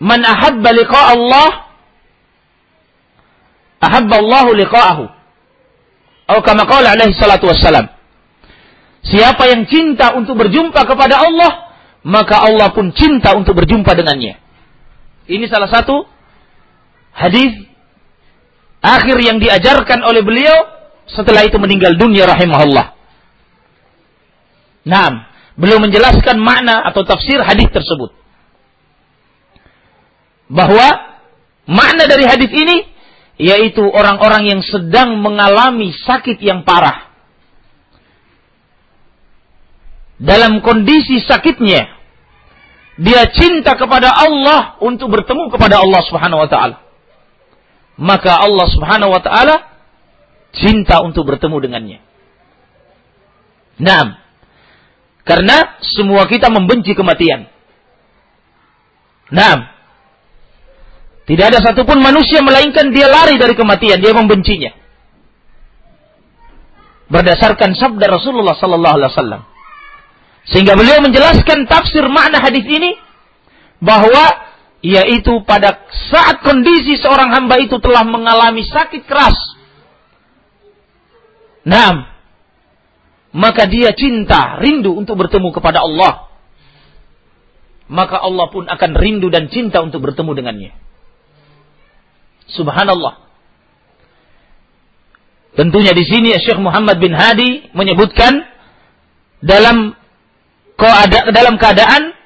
Man ahabba liqa Allah ahabba Allah liqa'ahu atau kama alaihi salatu wassalam Siapa yang cinta untuk berjumpa kepada Allah, maka Allah pun cinta untuk berjumpa dengannya. Ini salah satu hadis akhir yang diajarkan oleh beliau setelah itu meninggal dunia rahimahullah. Nah, beliau menjelaskan makna atau tafsir hadis tersebut. Bahwa makna dari hadis ini yaitu orang-orang yang sedang mengalami sakit yang parah. Dalam kondisi sakitnya, dia cinta kepada Allah untuk bertemu kepada Allah Subhanahu wa taala maka Allah Subhanahu wa taala cinta untuk bertemu dengannya. Nah, karena semua kita membenci kematian. Nah, tidak ada satupun manusia melainkan dia lari dari kematian, dia membencinya. Berdasarkan sabda Rasulullah sallallahu alaihi wasallam. Sehingga beliau menjelaskan tafsir makna hadis ini bahwa yaitu pada saat kondisi seorang hamba itu telah mengalami sakit keras. Nah, maka dia cinta, rindu untuk bertemu kepada Allah. Maka Allah pun akan rindu dan cinta untuk bertemu dengannya. Subhanallah. Tentunya di sini Syekh Muhammad bin Hadi menyebutkan dalam dalam keadaan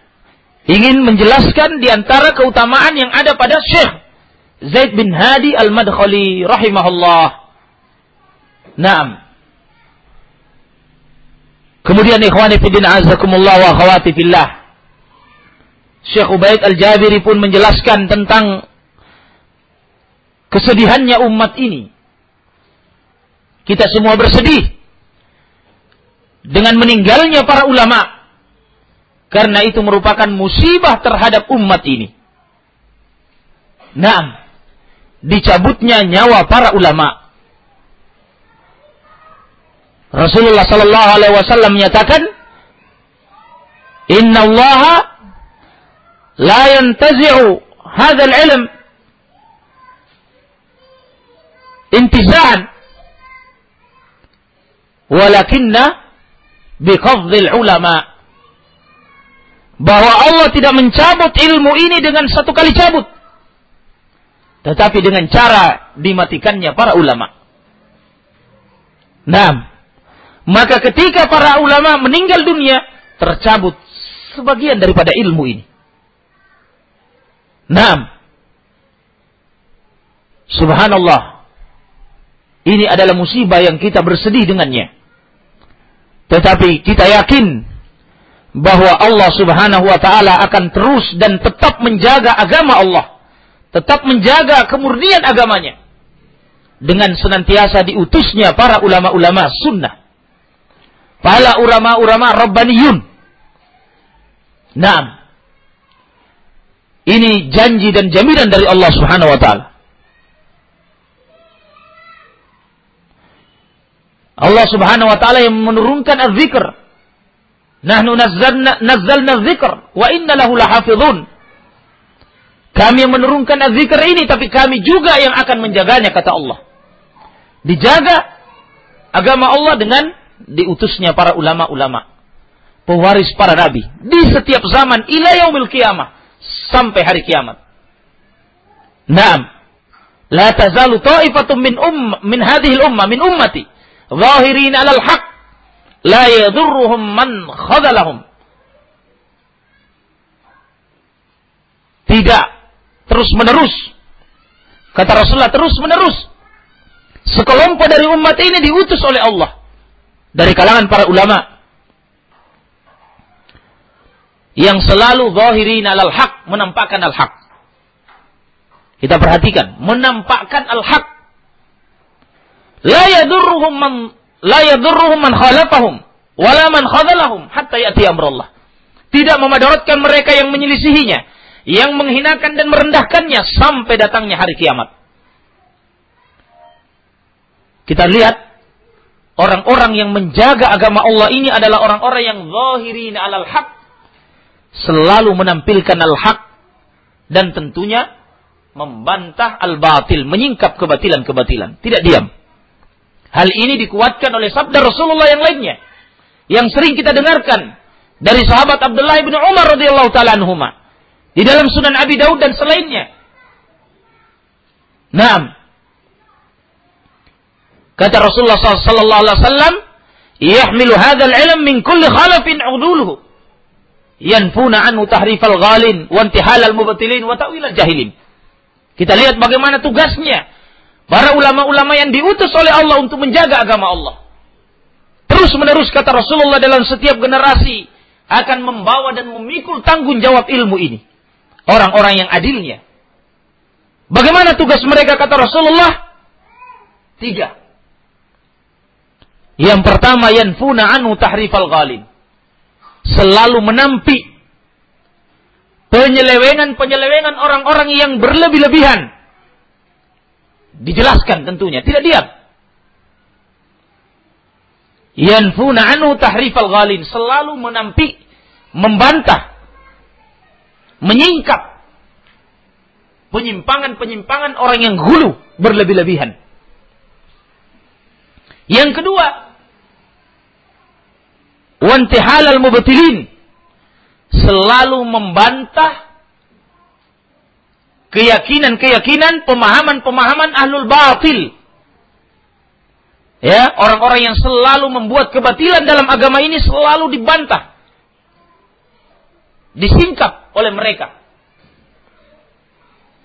ingin menjelaskan di antara keutamaan yang ada pada Syekh Zaid bin Hadi Al-Madkhali rahimahullah. Naam. Kemudian ikhwani fillah azakumullah wa akhwati fillah. Syekh Ubaid Al-Jabiri pun menjelaskan tentang kesedihannya umat ini. Kita semua bersedih dengan meninggalnya para ulama karena itu merupakan musibah terhadap umat ini. Nah, dicabutnya nyawa para ulama. Rasulullah sallallahu alaihi wasallam menyatakan, "Inna Allah la yantazi'u hadzal ilm intiza'an walakinna biqabdil ulama bahwa Allah tidak mencabut ilmu ini dengan satu kali cabut tetapi dengan cara dimatikannya para ulama. Nah, maka ketika para ulama meninggal dunia, tercabut sebagian daripada ilmu ini. Nah, subhanallah. Ini adalah musibah yang kita bersedih dengannya. Tetapi kita yakin bahwa Allah Subhanahu wa taala akan terus dan tetap menjaga agama Allah, tetap menjaga kemurnian agamanya dengan senantiasa diutusnya para ulama-ulama sunnah. Para ulama-ulama rabbaniyun. Nah, ini janji dan jaminan dari Allah Subhanahu wa taala. Allah Subhanahu wa taala yang menurunkan az-zikr. Nahnu nazzalna nazzalna dzikr wa inna lahu lahafizun. Kami yang menurunkan az-zikr ini tapi kami juga yang akan menjaganya kata Allah. Dijaga agama Allah dengan diutusnya para ulama-ulama. Pewaris para nabi di setiap zaman ila yaumil qiyamah sampai hari kiamat. Naam. La tazalu ta'ifatun min um min hadhihi al-ummah min ummati zahirin alal haq. La yadurruhum man khadalahum. Tidak. Terus menerus kata Rasulullah terus menerus sekelompok dari umat ini diutus oleh Allah. Dari kalangan para ulama. Yang selalu zahirin alal haq menampakkan al haq kita perhatikan. Menampakkan al haq la yadurruhum man la yadurruhum man khalafahum wala man khadalahum hatta ya'ti amrullah. Tidak memadaratkan mereka yang menyelisihinya, yang menghinakan dan merendahkannya sampai datangnya hari kiamat. Kita lihat orang-orang yang menjaga agama Allah ini adalah orang-orang yang zahirin alal haq, selalu menampilkan al-haq dan tentunya membantah al-batil, menyingkap kebatilan-kebatilan, tidak diam. Hal ini dikuatkan oleh sabda Rasulullah yang lainnya. Yang sering kita dengarkan dari sahabat Abdullah bin Umar radhiyallahu taala anhuma di dalam Sunan Abi Daud dan selainnya. Naam. Kata Rasulullah sallallahu alaihi wasallam, "Yahmilu hadzal ilm min kulli khalafin uduluhu." Yanfuna anhu tahrifal ghalin wa intihalal mubtilin wa ta'wilal jahilin. Kita lihat bagaimana tugasnya Para ulama-ulama yang diutus oleh Allah untuk menjaga agama Allah. Terus menerus kata Rasulullah dalam setiap generasi akan membawa dan memikul tanggung jawab ilmu ini. Orang-orang yang adilnya. Bagaimana tugas mereka kata Rasulullah? Tiga. Yang pertama yanfuna anu tahrifal ghalin. Selalu menampi penyelewengan-penyelewengan orang-orang yang berlebih-lebihan Dijelaskan tentunya, tidak diam. Yanfuna anhu tahrifal ghalin. Selalu menampi, membantah, menyingkap penyimpangan-penyimpangan orang yang hulu berlebih-lebihan. Yang kedua, wantihal al-mubtilin selalu membantah keyakinan-keyakinan, pemahaman-pemahaman ahlul batil. Ya, orang-orang yang selalu membuat kebatilan dalam agama ini selalu dibantah. Disingkap oleh mereka.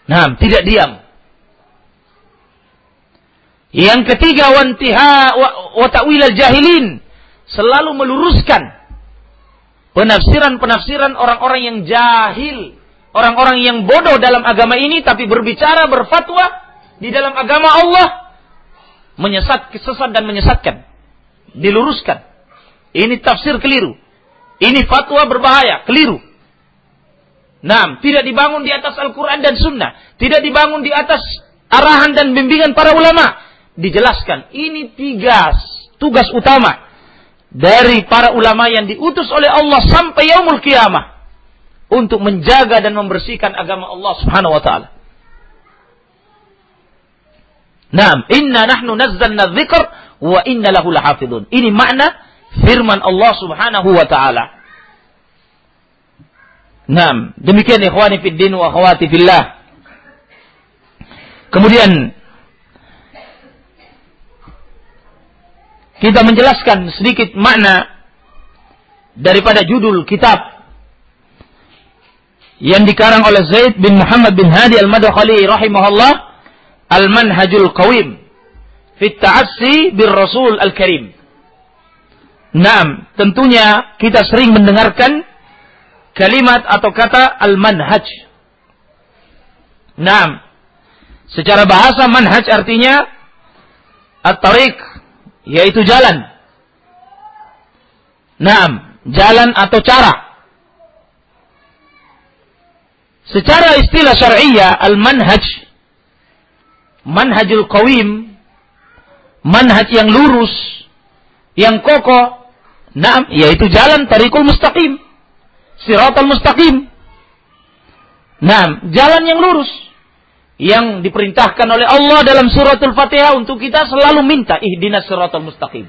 Nah, tidak diam. Yang ketiga, wantiha wa ta'wil al-jahilin. Selalu meluruskan penafsiran-penafsiran orang-orang yang jahil orang-orang yang bodoh dalam agama ini tapi berbicara berfatwa di dalam agama Allah menyesat sesat dan menyesatkan diluruskan ini tafsir keliru ini fatwa berbahaya keliru Nah, tidak dibangun di atas Al-Quran dan Sunnah. Tidak dibangun di atas arahan dan bimbingan para ulama. Dijelaskan, ini tiga tugas utama dari para ulama yang diutus oleh Allah sampai yaumul kiamah untuk menjaga dan membersihkan agama Allah Subhanahu wa taala. Naam, inna nahnu nazzalna dzikr wa inna lahu lahafidun. Ini makna firman Allah Subhanahu wa taala. Naam, demikian ikhwani fid din wa akhwati fillah. Kemudian kita menjelaskan sedikit makna daripada judul kitab yang dikarang oleh Zaid bin Muhammad bin Hadi Al-Madkhali rahimahullah Al-Manhajul Qawim fi ta'assi bir Rasul Al-Karim. Naam, tentunya kita sering mendengarkan kalimat atau kata al-manhaj. Naam, Secara bahasa manhaj artinya at-tariq yaitu jalan. Naam, jalan atau cara. Secara istilah syar'iyyah al-manhaj manhajul qawim manhaj yang lurus yang kokoh naam yaitu jalan tariqul mustaqim siratal mustaqim naam jalan yang lurus yang diperintahkan oleh Allah dalam suratul Fatihah untuk kita selalu minta ihdinas siratal mustaqim.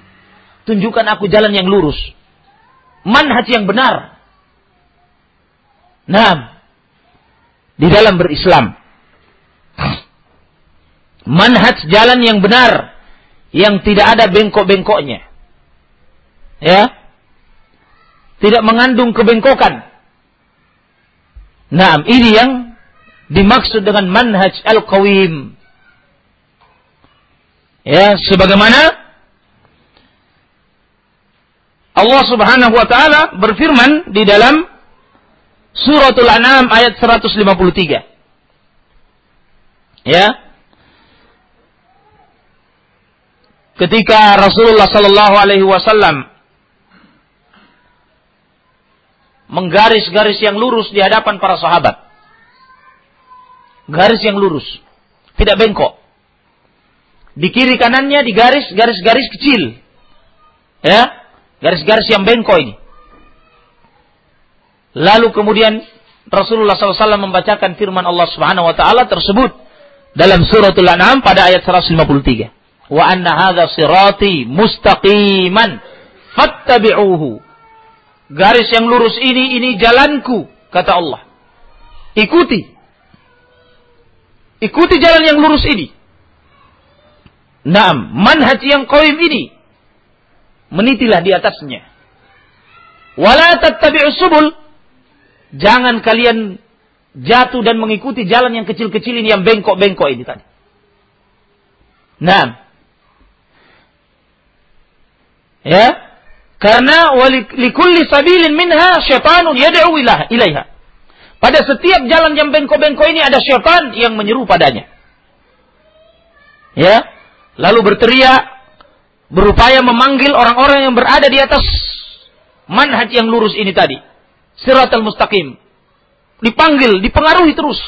Tunjukkan aku jalan yang lurus. Manhaj yang benar. Nah, di dalam berislam. Manhaj jalan yang benar yang tidak ada bengkok-bengkoknya. Ya. Tidak mengandung kebengkokan. Nah, ini yang dimaksud dengan manhaj al-qawim. Ya, sebagaimana Allah Subhanahu wa taala berfirman di dalam Suratul An'am ayat 153. Ya. Ketika Rasulullah sallallahu alaihi wasallam menggaris-garis yang lurus di hadapan para sahabat garis yang lurus, tidak bengkok. Di kiri kanannya digaris garis-garis kecil. Ya, garis-garis yang bengkok ini. Lalu kemudian Rasulullah SAW membacakan firman Allah Subhanahu wa taala tersebut dalam suratul An'am pada ayat 153. Wa anna hadza sirati mustaqiman fattabi'uhu. Garis yang lurus ini ini jalanku kata Allah. Ikuti Ikuti jalan yang lurus ini. Naam, manhaj yang qaim ini. Menitilah di atasnya. Wala tattabi'us subul. Jangan kalian jatuh dan mengikuti jalan yang kecil-kecil ini yang bengkok-bengkok ini tadi. Naam. Ya, karena walikulli sabilin minha syaitanun yad'u ilaiha. Pada setiap jalan yang bengkok-bengkok ini ada syaitan yang menyeru padanya. Ya, lalu berteriak, berupaya memanggil orang-orang yang berada di atas manhaj yang lurus ini tadi. Siratal mustaqim. Dipanggil, dipengaruhi terus.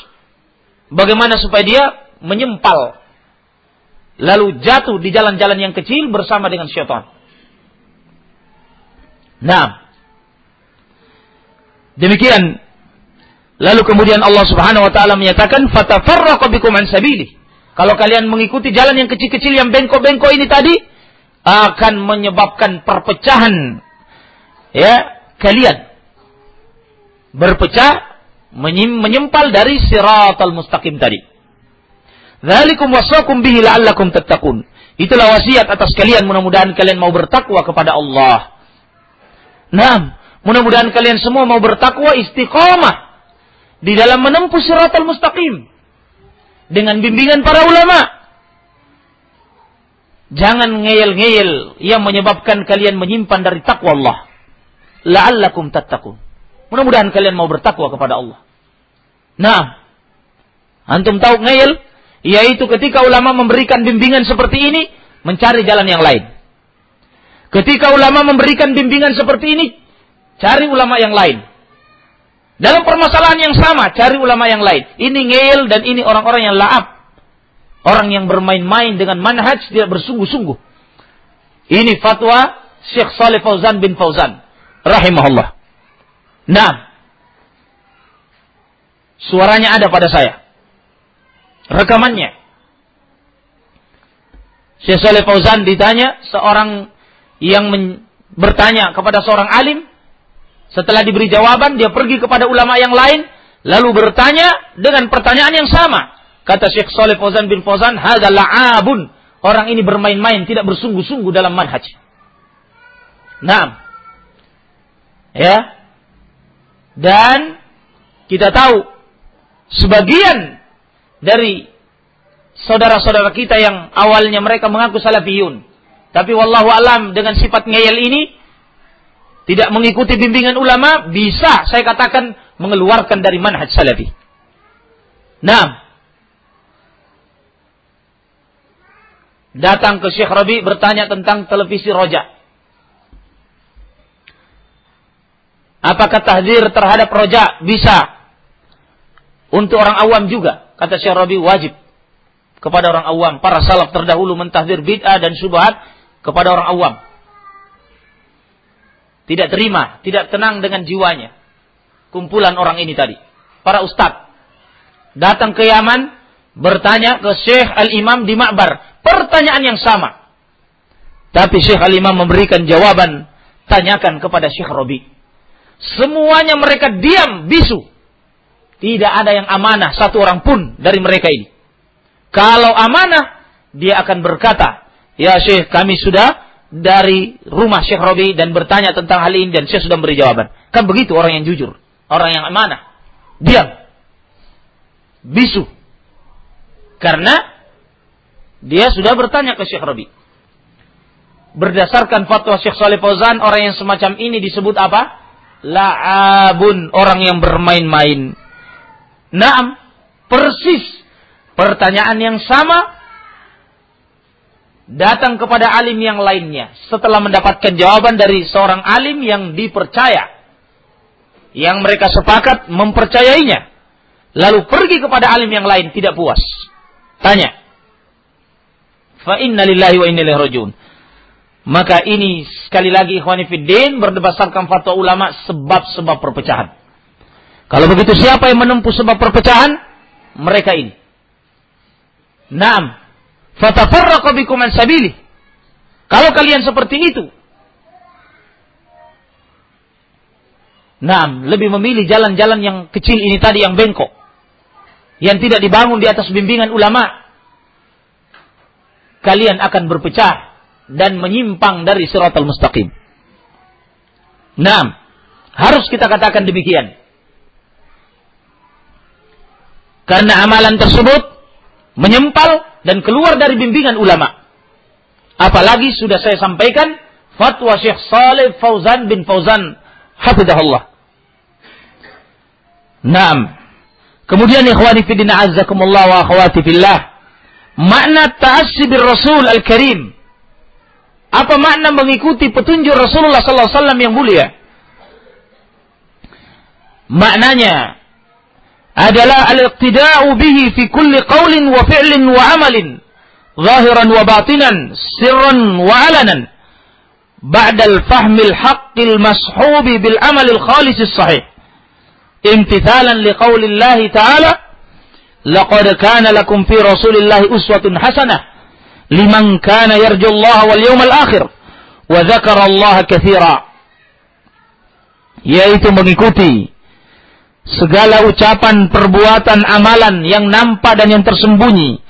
Bagaimana supaya dia menyempal. Lalu jatuh di jalan-jalan yang kecil bersama dengan syaitan. Nah, demikian Lalu kemudian Allah Subhanahu wa taala menyatakan an sabili. Kalau kalian mengikuti jalan yang kecil-kecil yang bengkok-bengkok ini tadi akan menyebabkan perpecahan ya kalian berpecah menyempal dari siratal mustaqim tadi. Dzalikum wasaqum bihi la'allakum tattaqun. Itulah wasiat atas kalian mudah-mudahan kalian mau bertakwa kepada Allah. Nah, mudah-mudahan kalian semua mau bertakwa istiqamah di dalam menempuh siratal mustaqim dengan bimbingan para ulama. Jangan ngeyel-ngeyel yang menyebabkan kalian menyimpan dari takwa Allah. La'allakum tattaqun. Mudah-mudahan kalian mau bertakwa kepada Allah. Nah, antum tahu ngeyel yaitu ketika ulama memberikan bimbingan seperti ini mencari jalan yang lain. Ketika ulama memberikan bimbingan seperti ini, cari ulama yang lain. Dalam permasalahan yang sama, cari ulama yang lain. Ini ngeyel dan ini orang-orang yang laap. Orang yang bermain-main dengan manhaj tidak bersungguh-sungguh. Ini fatwa Syekh Saleh Fauzan bin Fauzan rahimahullah. Nah, suaranya ada pada saya. Rekamannya. Syekh Saleh Fauzan ditanya seorang yang bertanya kepada seorang alim setelah diberi jawaban dia pergi kepada ulama yang lain lalu bertanya dengan pertanyaan yang sama. Kata Syekh Saleh Fauzan bin Fauzan, "Hadza la'abun." Orang ini bermain-main, tidak bersungguh-sungguh dalam manhaj. Nah, ya. Dan kita tahu sebagian dari saudara-saudara kita yang awalnya mereka mengaku salafiyun, tapi wallahu alam dengan sifat ngeyel ini tidak mengikuti bimbingan ulama bisa saya katakan mengeluarkan dari manhaj salafi. Nah, datang ke Syekh Rabi bertanya tentang televisi rojak. Apakah tahdir terhadap roja bisa untuk orang awam juga? Kata Syekh Rabi wajib kepada orang awam. Para salaf terdahulu mentahdir bid'ah dan syubhat kepada orang awam. Tidak terima, tidak tenang dengan jiwanya. Kumpulan orang ini tadi. Para ustadz. Datang ke Yaman, bertanya ke Syekh Al-Imam di Ma'bar. Pertanyaan yang sama. Tapi Syekh Al-Imam memberikan jawaban, tanyakan kepada Syekh Rabi. Semuanya mereka diam, bisu. Tidak ada yang amanah satu orang pun dari mereka ini. Kalau amanah, dia akan berkata, Ya Syekh, kami sudah dari rumah Syekh Robi dan bertanya tentang hal ini dan Syekh sudah memberi jawaban. Kan begitu orang yang jujur. Orang yang amanah. Diam. Bisu. Karena dia sudah bertanya ke Syekh Robi. Berdasarkan fatwa Syekh Saleh Fauzan, orang yang semacam ini disebut apa? La'abun orang yang bermain-main. Naam, persis. Pertanyaan yang sama datang kepada alim yang lainnya. Setelah mendapatkan jawaban dari seorang alim yang dipercaya. Yang mereka sepakat mempercayainya. Lalu pergi kepada alim yang lain tidak puas. Tanya fa inna lillahi wa inna rajiun maka ini sekali lagi ikhwanifiddin berdasarkan fatwa ulama sebab-sebab perpecahan. Kalau begitu siapa yang menempuh sebab perpecahan? Mereka ini. Naam. Fatafarraqa bikum an sabili. Kalau kalian seperti itu. Naam, lebih memilih jalan-jalan yang kecil ini tadi yang bengkok. Yang tidak dibangun di atas bimbingan ulama. Kalian akan berpecah dan menyimpang dari siratal mustaqim. Nah, harus kita katakan demikian. Karena amalan tersebut menyempal dan keluar dari bimbingan ulama. Apalagi sudah saya sampaikan fatwa Syekh Saleh Fauzan bin Fauzan hafizahullah. Naam. Kemudian ikhwani fi din azzakumullah wa akhwati fillah. Makna ta'assi bir Rasul al-Karim apa makna mengikuti petunjuk Rasulullah sallallahu alaihi wasallam yang mulia? Maknanya adalah al-iqtida'u bihi fi kulli qawlin wa fi'lin wa amalin zahiran wa batinan sirran wa alanan ba'da al-fahm al-haqq al-mashhub bil amal al-khalis as-sahih imtithalan liqawli Allah ta'ala laqad kana lakum fi rasulillahi uswatun hasanah liman kana Allah wal yawmal akhir wa dzakara Allah katsira yaitu mengikuti segala ucapan, perbuatan, amalan yang nampak dan yang tersembunyi,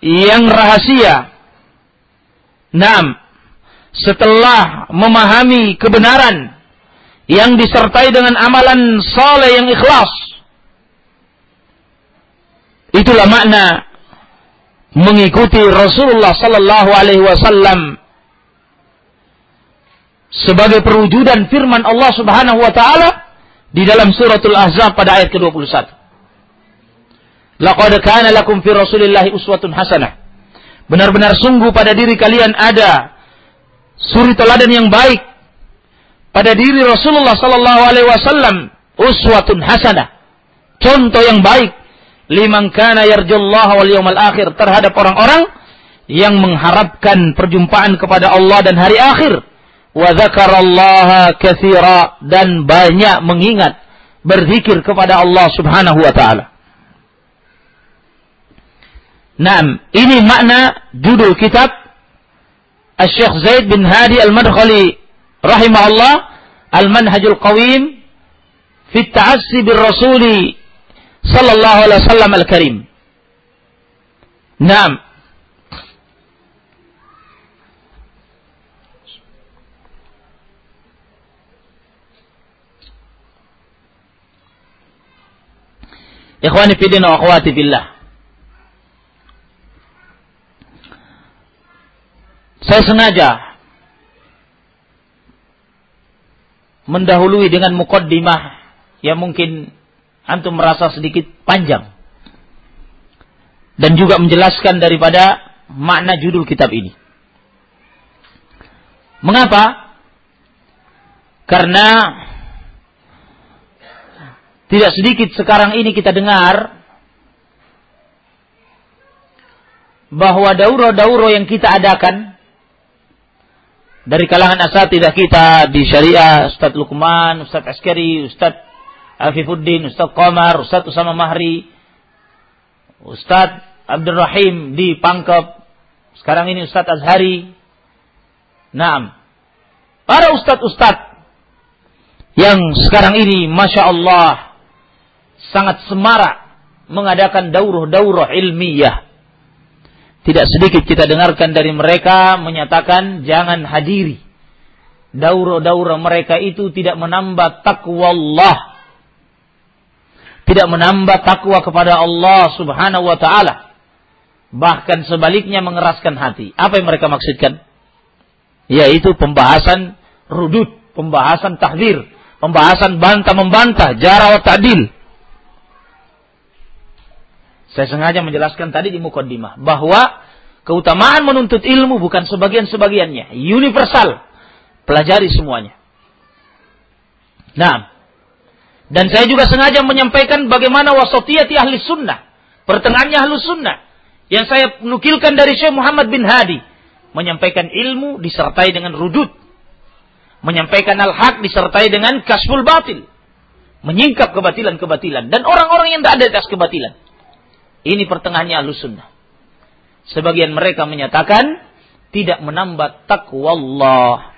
yang rahasia. Naam, setelah memahami kebenaran yang disertai dengan amalan soleh yang ikhlas. Itulah makna mengikuti Rasulullah sallallahu alaihi wasallam sebagai perwujudan firman Allah Subhanahu wa taala di dalam suratul Ahzab pada ayat ke-21. Laqad kana lakum fi Rasulillahi uswatun hasanah. Benar-benar sungguh pada diri kalian ada suri teladan yang baik pada diri Rasulullah sallallahu alaihi wasallam uswatun hasanah. Contoh yang baik liman kana yarjullaha wal yawmal akhir. Terhadap orang-orang yang mengharapkan perjumpaan kepada Allah dan hari akhir. Wa dzakarallaha katsira. Dan banyak mengingat berzikir kepada Allah Subhanahu wa taala. Naam, ini makna judul kitab Al-Syekh Zaid bin Hadi Al-Madkhali rahimahullah Al-Manhajul Qawim fi ta'assi bir Rasuli sallallahu alaihi wasallam al-karim. Naam. Ikhwani fidin wa akhwati fillah. Saya sengaja mendahului dengan mukaddimah yang mungkin antum merasa sedikit panjang dan juga menjelaskan daripada makna judul kitab ini. Mengapa? Karena tidak sedikit sekarang ini kita dengar bahwa dauro-dauro yang kita adakan dari kalangan asatidah kita di syariah, Ustaz Lukman, Ustaz Askari, Ustaz Afifuddin, Ustaz Qamar, Ustaz Usama Mahri, Ustaz Abdul Rahim di Pangkep, sekarang ini Ustaz Azhari. Naam. Para ustaz-ustaz yang sekarang ini Masya Allah sangat semarak mengadakan daurah-daurah ilmiah. Tidak sedikit kita dengarkan dari mereka menyatakan jangan hadiri. Daurah-daurah mereka itu tidak menambah takwa Allah. Tidak menambah takwa kepada Allah subhanahu wa ta'ala. Bahkan sebaliknya mengeraskan hati. Apa yang mereka maksudkan? Yaitu pembahasan rudud, pembahasan tahdir, pembahasan bantah-membantah, jarawat ta'dil saya sengaja menjelaskan tadi di mukaddimah bahwa keutamaan menuntut ilmu bukan sebagian-sebagiannya, universal. Pelajari semuanya. Nah, dan saya juga sengaja menyampaikan bagaimana wasatiyati ahli sunnah. Pertengahannya ahli sunnah. Yang saya nukilkan dari Syekh Muhammad bin Hadi. Menyampaikan ilmu disertai dengan rudud. Menyampaikan al-haq disertai dengan kasful batil. Menyingkap kebatilan-kebatilan. Dan orang-orang yang tidak ada atas kebatilan. Ini pertengahannya sunnah. Sebagian mereka menyatakan tidak menambah takwa Allah.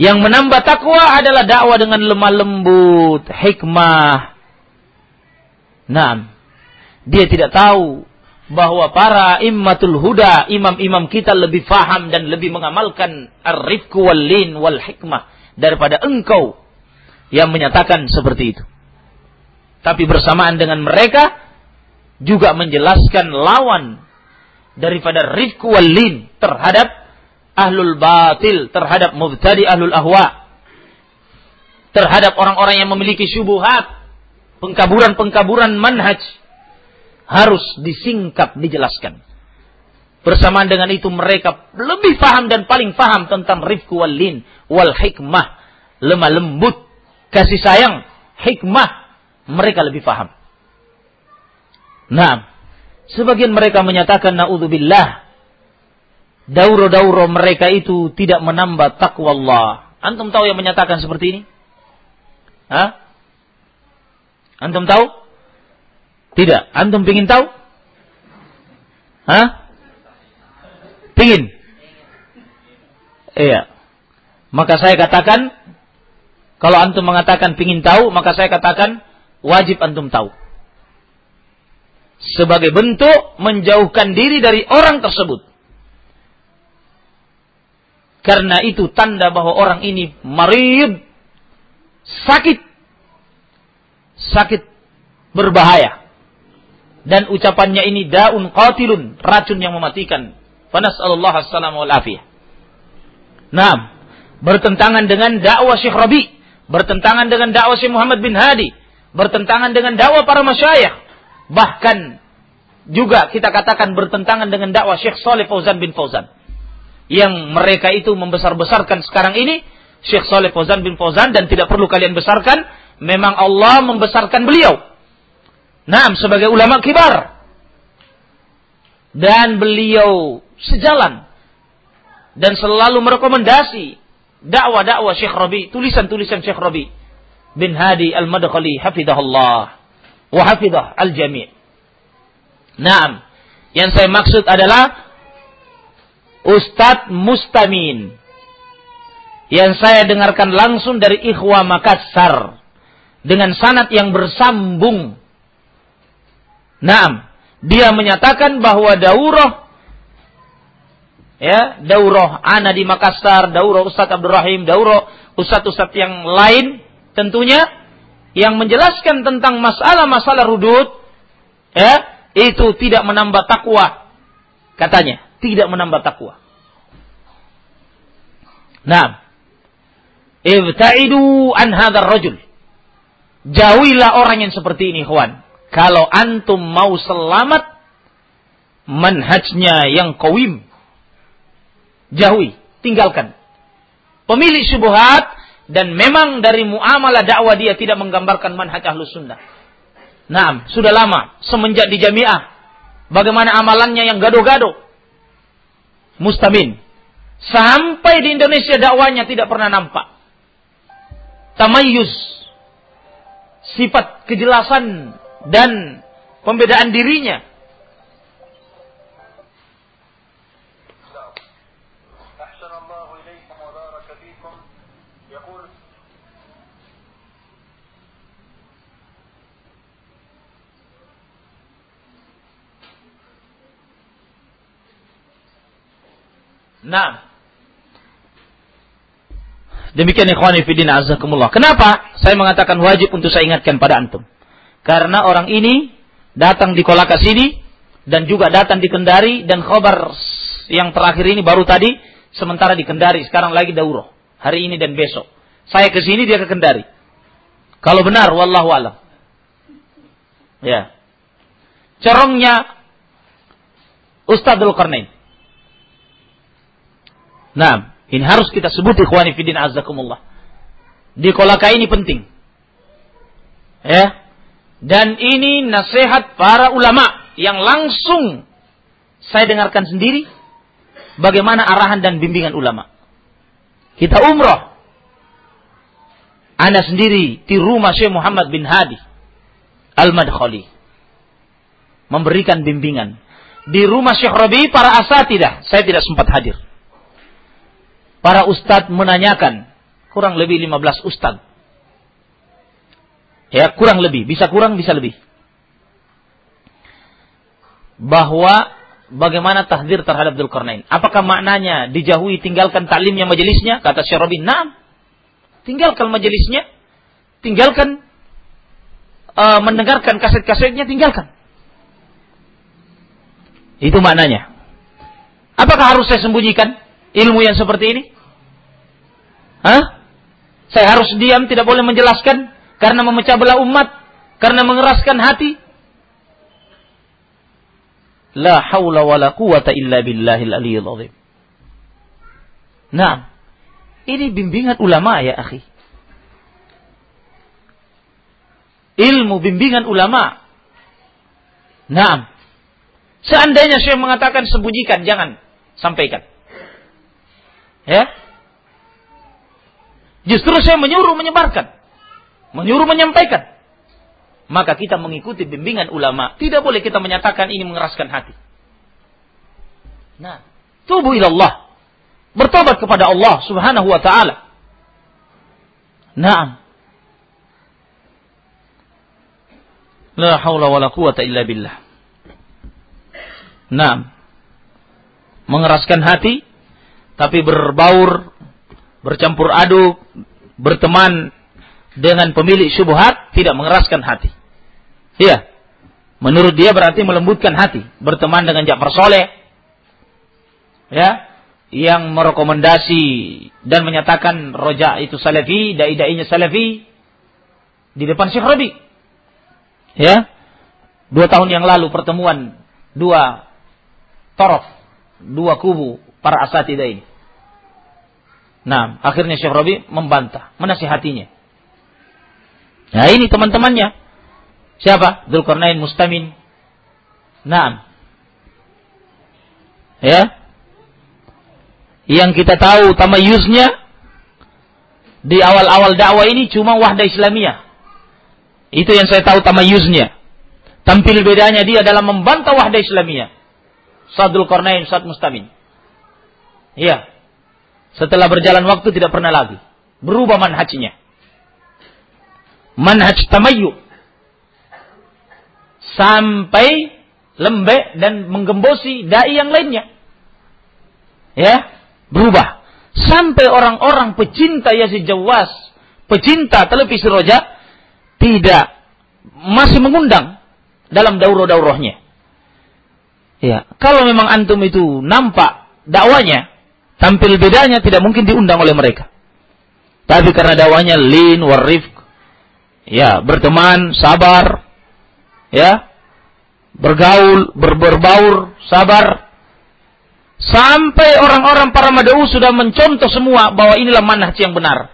Yang menambah takwa adalah dakwah dengan lemah lembut, hikmah. Nah, dia tidak tahu bahwa para immatul huda, imam-imam kita lebih faham dan lebih mengamalkan ar-rifku wal lin wal hikmah daripada engkau yang menyatakan seperti itu. Tapi bersamaan dengan mereka, juga menjelaskan lawan daripada rifku walin terhadap ahlul batil, terhadap mubtadi ahlul ahwa, terhadap orang-orang yang memiliki syubuhat, pengkaburan-pengkaburan manhaj. Harus disingkap, dijelaskan. Bersamaan dengan itu mereka lebih paham dan paling paham tentang rifku walin wal hikmah, lemah lembut, kasih sayang, hikmah, mereka lebih paham. Nah, sebagian mereka menyatakan naudzubillah dauro-dauro mereka itu tidak menambah takwa Allah. Antum tahu yang menyatakan seperti ini? Hah? Antum tahu? Tidak. Antum pingin tahu? Hah? Pingin? Iya. Maka saya katakan, kalau antum mengatakan pingin tahu, maka saya katakan wajib antum tahu sebagai bentuk menjauhkan diri dari orang tersebut. Karena itu tanda bahwa orang ini marid, sakit, sakit berbahaya. Dan ucapannya ini daun qatilun, racun yang mematikan. Allah assalamu alafiyah. Nah, bertentangan dengan dakwah Syekh Rabi, bertentangan dengan dakwah Syekh Muhammad bin Hadi, bertentangan dengan dakwah para masyayikh, bahkan juga kita katakan bertentangan dengan dakwah Syekh Saleh Fauzan bin Fauzan. Yang mereka itu membesar-besarkan sekarang ini Syekh Saleh Fauzan bin Fauzan dan tidak perlu kalian besarkan, memang Allah membesarkan beliau. Nah, sebagai ulama kibar. Dan beliau sejalan dan selalu merekomendasi dakwah-dakwah Syekh Rabi, tulisan-tulisan Syekh Rabi bin Hadi Al-Madkhali hafizahullah wa hafizah al-jami'. Naam. Yang saya maksud adalah Ustadz Mustamin. Yang saya dengarkan langsung dari Ikhwa Makassar. Dengan sanat yang bersambung. Naam, dia menyatakan bahwa daurah ya, daurah ana di Makassar, daurah Ustadz Abdul Rahim, daurah ustadz-ustadz yang lain tentunya yang menjelaskan tentang masalah-masalah rudud ya, itu tidak menambah takwa katanya, tidak menambah takwa. Nah, ibta'idu an hadzal rajul. Jauhilah orang yang seperti ini, kawan. Kalau antum mau selamat manhajnya yang kawim, jauhi, tinggalkan. Pemilik syubhat dan memang dari muamalah dakwah dia tidak menggambarkan manhaj ahlus sunnah. Nah, sudah lama semenjak di jamiah. Bagaimana amalannya yang gado-gado? Mustamin. Sampai di Indonesia dakwanya tidak pernah nampak. Tamayus. Sifat kejelasan dan pembedaan dirinya Nah. Demikian ikhwani fidin azakumullah. Kenapa saya mengatakan wajib untuk saya ingatkan pada antum? Karena orang ini datang di Kolaka sini dan juga datang di Kendari dan khobar yang terakhir ini baru tadi sementara di Kendari sekarang lagi daurah hari ini dan besok. Saya ke sini dia ke Kendari. Kalau benar wallahu alam. Ya. Corongnya Ustadzul Qarnain. Nah, ini harus kita sebut ikhwani fidin azakumullah. Di kolaka ini penting. Ya. Dan ini nasihat para ulama yang langsung saya dengarkan sendiri bagaimana arahan dan bimbingan ulama. Kita umroh. Anda sendiri di rumah Syekh Muhammad bin Hadi Al-Madkhali. Memberikan bimbingan. Di rumah Syekh Rabi para asatidah, saya tidak sempat hadir para ustadz menanyakan, kurang lebih 15 ustadz. Ya, kurang lebih, bisa kurang, bisa lebih. Bahwa bagaimana tahdir terhadap Dzulkarnain. Apakah maknanya dijauhi tinggalkan taklimnya majelisnya? Kata Syarabi, "Na'am." Tinggalkan majelisnya, tinggalkan uh, mendengarkan kaset-kasetnya, tinggalkan. Itu maknanya. Apakah harus saya sembunyikan? Ilmu yang seperti ini? Hah? Saya harus diam, tidak boleh menjelaskan karena memecah belah umat, karena mengeraskan hati. La haula wa la quwata illa billahil aliyyil azim. Nah, ini bimbingan ulama ya akhi. Ilmu bimbingan ulama. Nah, seandainya saya mengatakan sembunyikan, jangan sampaikan. Ya. Justru saya menyuruh menyebarkan. Menyuruh menyampaikan. Maka kita mengikuti bimbingan ulama. Tidak boleh kita menyatakan ini mengeraskan hati. Nah, tubuh ilallah. Bertobat kepada Allah subhanahu wa ta'ala. Nah. La hawla wa la quwata illa billah. Nah. Mengeraskan hati tapi berbaur, bercampur aduk, berteman dengan pemilik syubhat tidak mengeraskan hati. Iya. Menurut dia berarti melembutkan hati, berteman dengan Ja'far Soleh. Ya, yang merekomendasi dan menyatakan roja itu salafi, dai-dainya salafi di depan Syekh Rabi. Ya. Dua tahun yang lalu pertemuan dua torof, dua kubu para asatidah ini. Nah, akhirnya Syekh Rabi membantah, menasihatinya. Nah, ini teman-temannya. Siapa? Dzulkarnain Mustamin. Nah. Ya, yang kita tahu tamayuznya di awal-awal dakwah ini cuma wahda Islamiyah. Itu yang saya tahu tamayuznya. Tampil bedanya dia dalam membantah wahda Islamiyah. Sadul Qarnain, Sad Mustamin. Iya. Setelah berjalan waktu tidak pernah lagi. Berubah manhajnya. Manhaj tamayu. Sampai lembek dan menggembosi dai yang lainnya. Ya, berubah. Sampai orang-orang pecinta Yazid Jawas, pecinta televisi roja, tidak masih mengundang dalam daurah-daurahnya. Ya, kalau memang antum itu nampak dakwanya, tampil bedanya tidak mungkin diundang oleh mereka. Tapi karena dakwanya lin warif, ya berteman, sabar, ya bergaul, ber berbaur, sabar. Sampai orang-orang para mad'u sudah mencontoh semua bahwa inilah manhaj yang benar.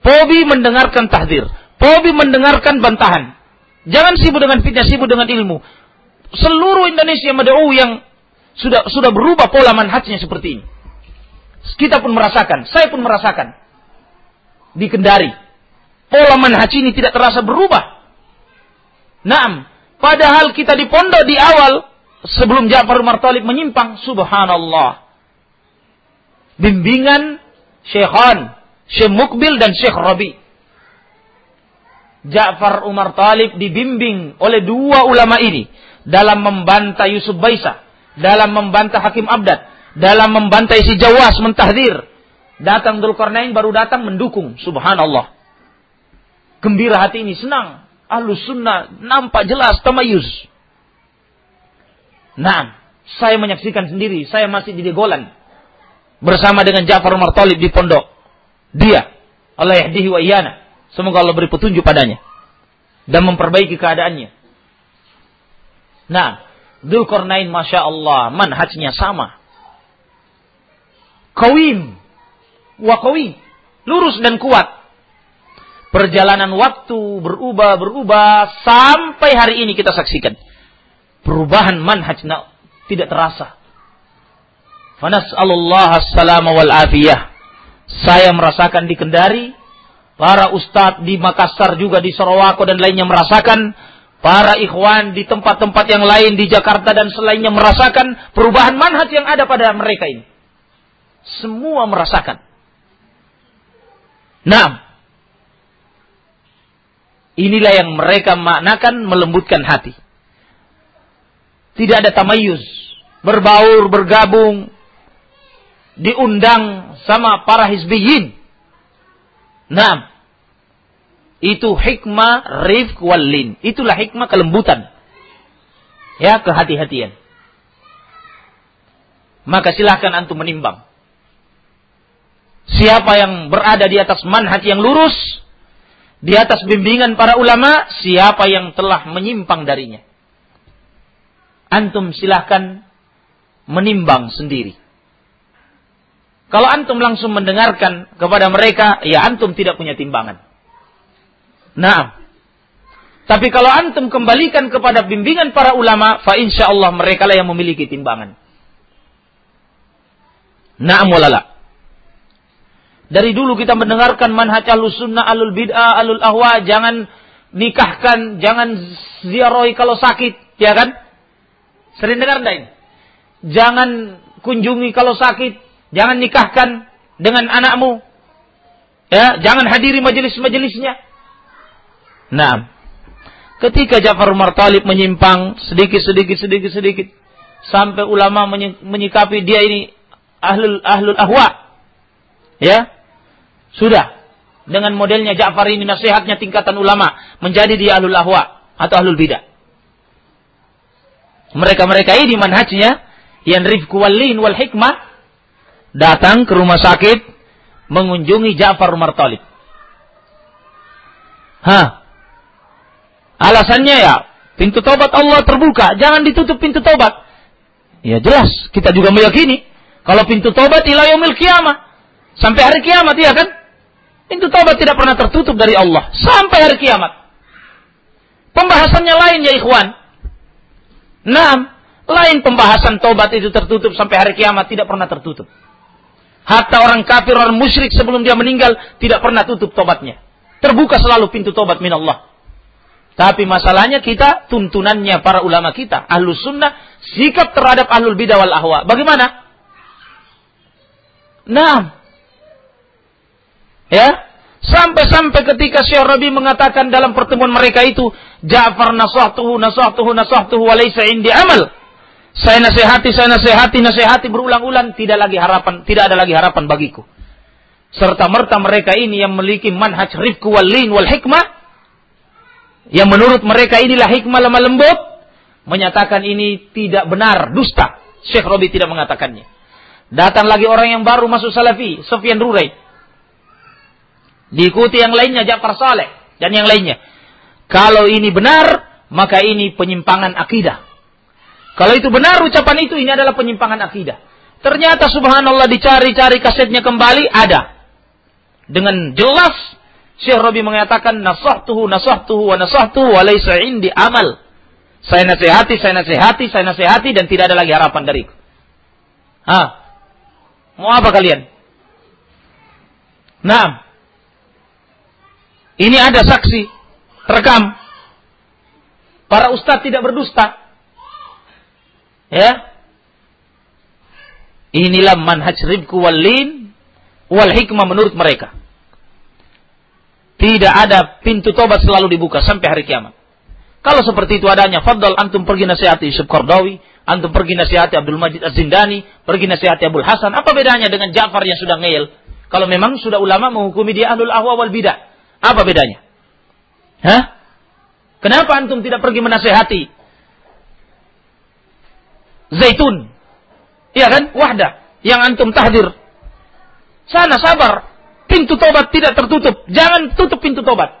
Pobi mendengarkan tahdir. Pobi mendengarkan bantahan. Jangan sibuk dengan fitnah, sibuk dengan ilmu. Seluruh Indonesia mad'u yang sudah sudah berubah pola manhajnya seperti ini. Kita pun merasakan, saya pun merasakan. Di Kendari. Pola manhaj ini tidak terasa berubah. Naam, Padahal kita di pondok di awal sebelum Ja'far Umar Talib menyimpang, subhanallah. Bimbingan Syekhan, Syekh Mukbil dan Syekh Rabi. Ja'far Umar Talib dibimbing oleh dua ulama ini dalam membantah Yusuf Baisa, dalam membantah Hakim Abdad, dalam membantah isi Jawas mentahdir. Datang Dulkarnain baru datang mendukung, subhanallah. Gembira hati ini, senang ahlu sunnah nampak jelas tamayuz. Nah, saya menyaksikan sendiri, saya masih di Degolan. Bersama dengan Ja'far Umar Talib di pondok. Dia, Allah yahdihi wa iyana. Semoga Allah beri petunjuk padanya. Dan memperbaiki keadaannya. Nah, Dzulkarnain Masya Allah, manhajnya sama. Kawim. Wa kawim. Lurus dan kuat perjalanan waktu berubah-berubah sampai hari ini kita saksikan. Perubahan manhaj tidak terasa. Fanas'alullah as-salama wal afiyah. Saya merasakan di Kendari, para ustadz di Makassar juga di Sarawako dan lainnya merasakan, para ikhwan di tempat-tempat yang lain di Jakarta dan selainnya merasakan perubahan manhaj yang ada pada mereka ini. Semua merasakan. Nah, Inilah yang mereka maknakan melembutkan hati. Tidak ada tamayuz. Berbaur, bergabung. Diundang sama para hizbiyin. Nah, itu hikmah rifq walin. Itulah hikmah kelembutan. Ya, kehati-hatian. Maka silahkan antum menimbang. Siapa yang berada di atas manhaj yang lurus, di atas bimbingan para ulama siapa yang telah menyimpang darinya. Antum silahkan menimbang sendiri. Kalau antum langsung mendengarkan kepada mereka, ya antum tidak punya timbangan. Nah, tapi kalau antum kembalikan kepada bimbingan para ulama, fa insya Allah mereka lah yang memiliki timbangan. Naam walala. Dari dulu kita mendengarkan manhaj alus sunnah, alul bid'ah, alul ahwa, jangan nikahkan, jangan ziarahi kalau sakit, ya kan? Sering dengar enggak Jangan kunjungi kalau sakit, jangan nikahkan dengan anakmu. Ya, jangan hadiri majelis-majelisnya. Nah, ketika Ja'far Umar Talib menyimpang sedikit sedikit sedikit sedikit sampai ulama menyikapi dia ini ahlul ahlul ahwa. Ya, sudah. Dengan modelnya Ja'far ini nasihatnya tingkatan ulama. Menjadi dia ahlul ahwa atau ahlul bidah. Mereka-mereka ini manhajnya yang rifku walin wal hikmah datang ke rumah sakit mengunjungi Ja'far Umar Talib. Hah? Alasannya ya, pintu tobat Allah terbuka, jangan ditutup pintu tobat. Ya jelas, kita juga meyakini kalau pintu tobat ila yaumil kiamah. Sampai hari kiamat ya kan? Pintu taubat tidak pernah tertutup dari Allah sampai hari kiamat. Pembahasannya lain ya ikhwan. Nah, lain pembahasan taubat itu tertutup sampai hari kiamat tidak pernah tertutup. Hatta orang kafir, orang musyrik sebelum dia meninggal tidak pernah tutup tobatnya. Terbuka selalu pintu tobat min Allah. Tapi masalahnya kita, tuntunannya para ulama kita, ahlu sunnah, sikap terhadap ahlul bidah wal ahwa. Bagaimana? Nah, ya, sampai-sampai ketika Syekh Rabi mengatakan dalam pertemuan mereka itu, Ja'far nasahtuhu, nasahtuhu, nasahtuhu, walaysa indi amal. Saya nasihati, saya nasihati, nasihati berulang-ulang, tidak lagi harapan, tidak ada lagi harapan bagiku. Serta merta mereka ini yang memiliki manhaj rifku wal lin wal hikmah, yang menurut mereka inilah hikmah lemah lembut, menyatakan ini tidak benar, dusta. Syekh Robi tidak mengatakannya. Datang lagi orang yang baru masuk salafi, Sofyan Rurai. Diikuti yang lainnya, Ja'far Saleh, dan yang lainnya. Kalau ini benar, maka ini penyimpangan akidah. Kalau itu benar ucapan itu ini adalah penyimpangan akidah. Ternyata subhanallah dicari-cari kasetnya kembali ada. Dengan jelas Syekh Rabi mengatakan nasahtuhu nasahtuhu wa nasahtuhu wa laysa indi amal. Saya nasihati, saya nasihati, saya nasihati dan tidak ada lagi harapan dariku. Hah? Mau apa kalian? Nah, ini ada saksi, rekam. Para ustadz tidak berdusta. Ya. Inilah manhaj ribku wal lin wal hikmah menurut mereka. Tidak ada pintu tobat selalu dibuka sampai hari kiamat. Kalau seperti itu adanya, fadl antum pergi nasihati Yusuf Qardawi, antum pergi nasihati Abdul Majid Az-Zindani, pergi nasihati Abdul Hasan. Apa bedanya dengan Ja'far yang sudah ngeyel? Kalau memang sudah ulama menghukumi dia ahlul ahwa wal bidah. Apa bedanya? Hah? Kenapa antum tidak pergi menasehati zaitun. Iya kan? Wahdah. Yang antum tahdir. Sana sabar. Pintu tobat tidak tertutup. Jangan tutup pintu tobat.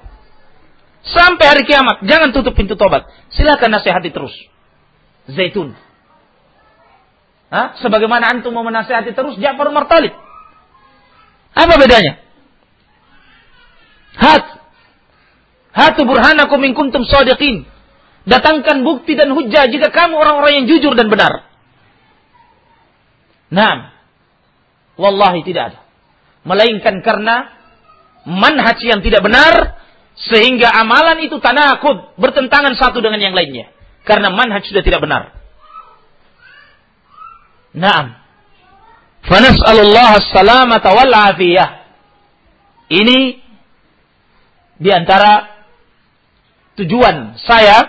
Sampai hari kiamat. Jangan tutup pintu tobat. Silakan nasihati terus. Zaitun. Hah? Sebagaimana antum mau menasihati terus Ja'far Umar Talib. Apa bedanya? Hat. Hatu burhanakum in kuntum sadiqin. Datangkan bukti dan hujah jika kamu orang-orang yang jujur dan benar. Nah, wallahi tidak ada. Melainkan karena manhaj yang tidak benar sehingga amalan itu tanakut bertentangan satu dengan yang lainnya karena manhaj sudah tidak benar. Naam. Fanas'alullah as-salamata wal afiyah. Ini di antara tujuan saya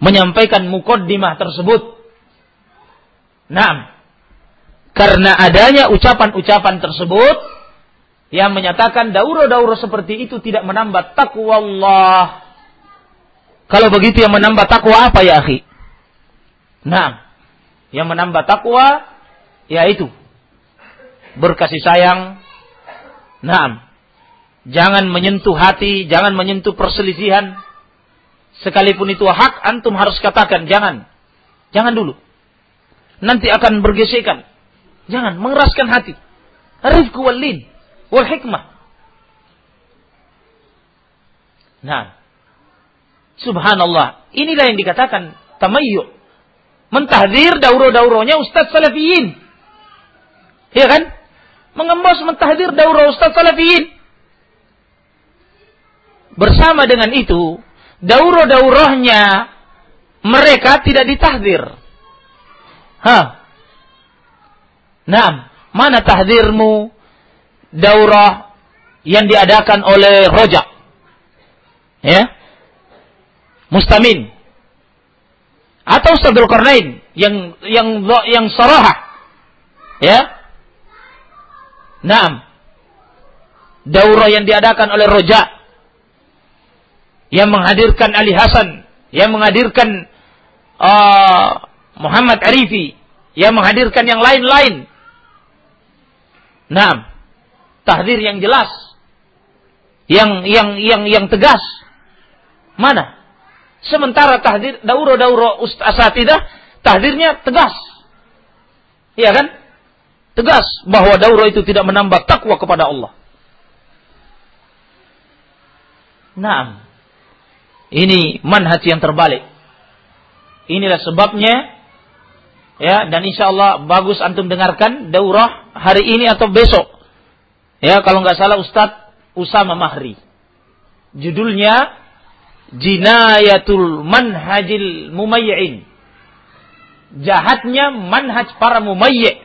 menyampaikan mukaddimah tersebut. Nah, karena adanya ucapan-ucapan tersebut yang menyatakan dauro-dauro seperti itu tidak menambah takwa Allah. Kalau begitu yang menambah takwa apa ya, akhi? Nah, yang menambah takwa yaitu berkasih sayang. Nah, jangan menyentuh hati, jangan menyentuh perselisihan, Sekalipun itu hak, antum harus katakan, jangan. Jangan dulu. Nanti akan bergesekan. Jangan, mengeraskan hati. Rifku wal lin, wal hikmah. Nah, subhanallah. Inilah yang dikatakan tamayyu. Mentahdir dauro-dauronya Ustaz Salafiyin. Iya kan? Mengembos mentahdir dauro Ustaz Salafiyin. Bersama dengan itu, dauro-daurohnya mereka tidak ditahdir. Hah? Nah, mana tahdirmu daurah yang diadakan oleh rojak? Ya? Mustamin. Atau Ustadzul Qarnain yang yang yang saraha. Ya? Nah, daurah yang diadakan oleh rojak yang menghadirkan Ali Hasan, yang menghadirkan uh, Muhammad Arifi, yang menghadirkan yang lain-lain. Nah, tahdir yang jelas, yang yang yang yang tegas. Mana? Sementara tahdir dauro-dauro asatidah tahdirnya tegas. Iya kan? Tegas bahwa dauro itu tidak menambah takwa kepada Allah. Nah, ini manhaj yang terbalik. Inilah sebabnya ya dan insya Allah bagus antum dengarkan daurah hari ini atau besok. Ya, kalau nggak salah Ustadz Usama Mahri. Judulnya Jinayatul Manhajil Mumayyin. Jahatnya manhaj para mumayyi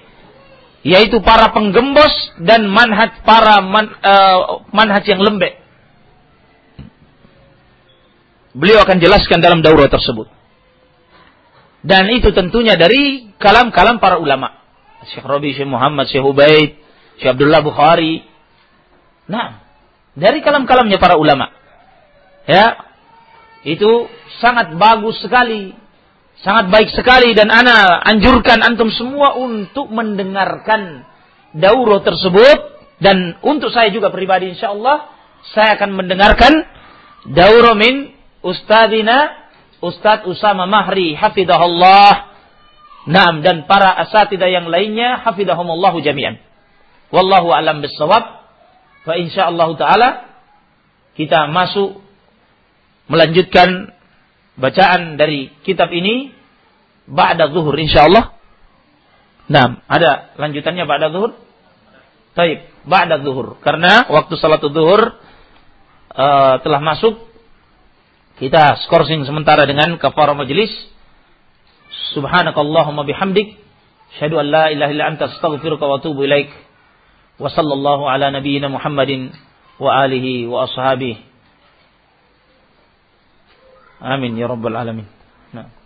yaitu para penggembos dan manhaj para man, uh, manhaj yang lembek. Beliau akan jelaskan dalam daurah tersebut. Dan itu tentunya dari kalam-kalam para ulama. Syekh Rabi, Syekh Muhammad, Syekh Ubaid, Syekh Abdullah Bukhari. Nah, dari kalam-kalamnya para ulama. Ya, itu sangat bagus sekali. Sangat baik sekali dan ana anjurkan antum semua untuk mendengarkan daurah tersebut dan untuk saya juga pribadi insyaallah saya akan mendengarkan daurah min ustadina Ustadz Usama Mahri hafidahullah Naam dan para asatidah yang lainnya hafidahumullahu jami'an. Wallahu alam bisawab. Fa insyaallah taala kita masuk melanjutkan bacaan dari kitab ini ba'da zuhur insyaallah. Nah, ada lanjutannya ba'da zuhur? Taib, ba'da zuhur. Karena waktu salat zuhur uh, telah masuk kita skorsing sementara dengan kafarah majelis. Subhanakallahumma bihamdik. Syahadu an la ilaha illa anta astaghfiruka wa atubu ilaik. Wa sallallahu ala nabiyyina Muhammadin wa alihi wa ashabihi. Amin ya rabbal alamin. Nah.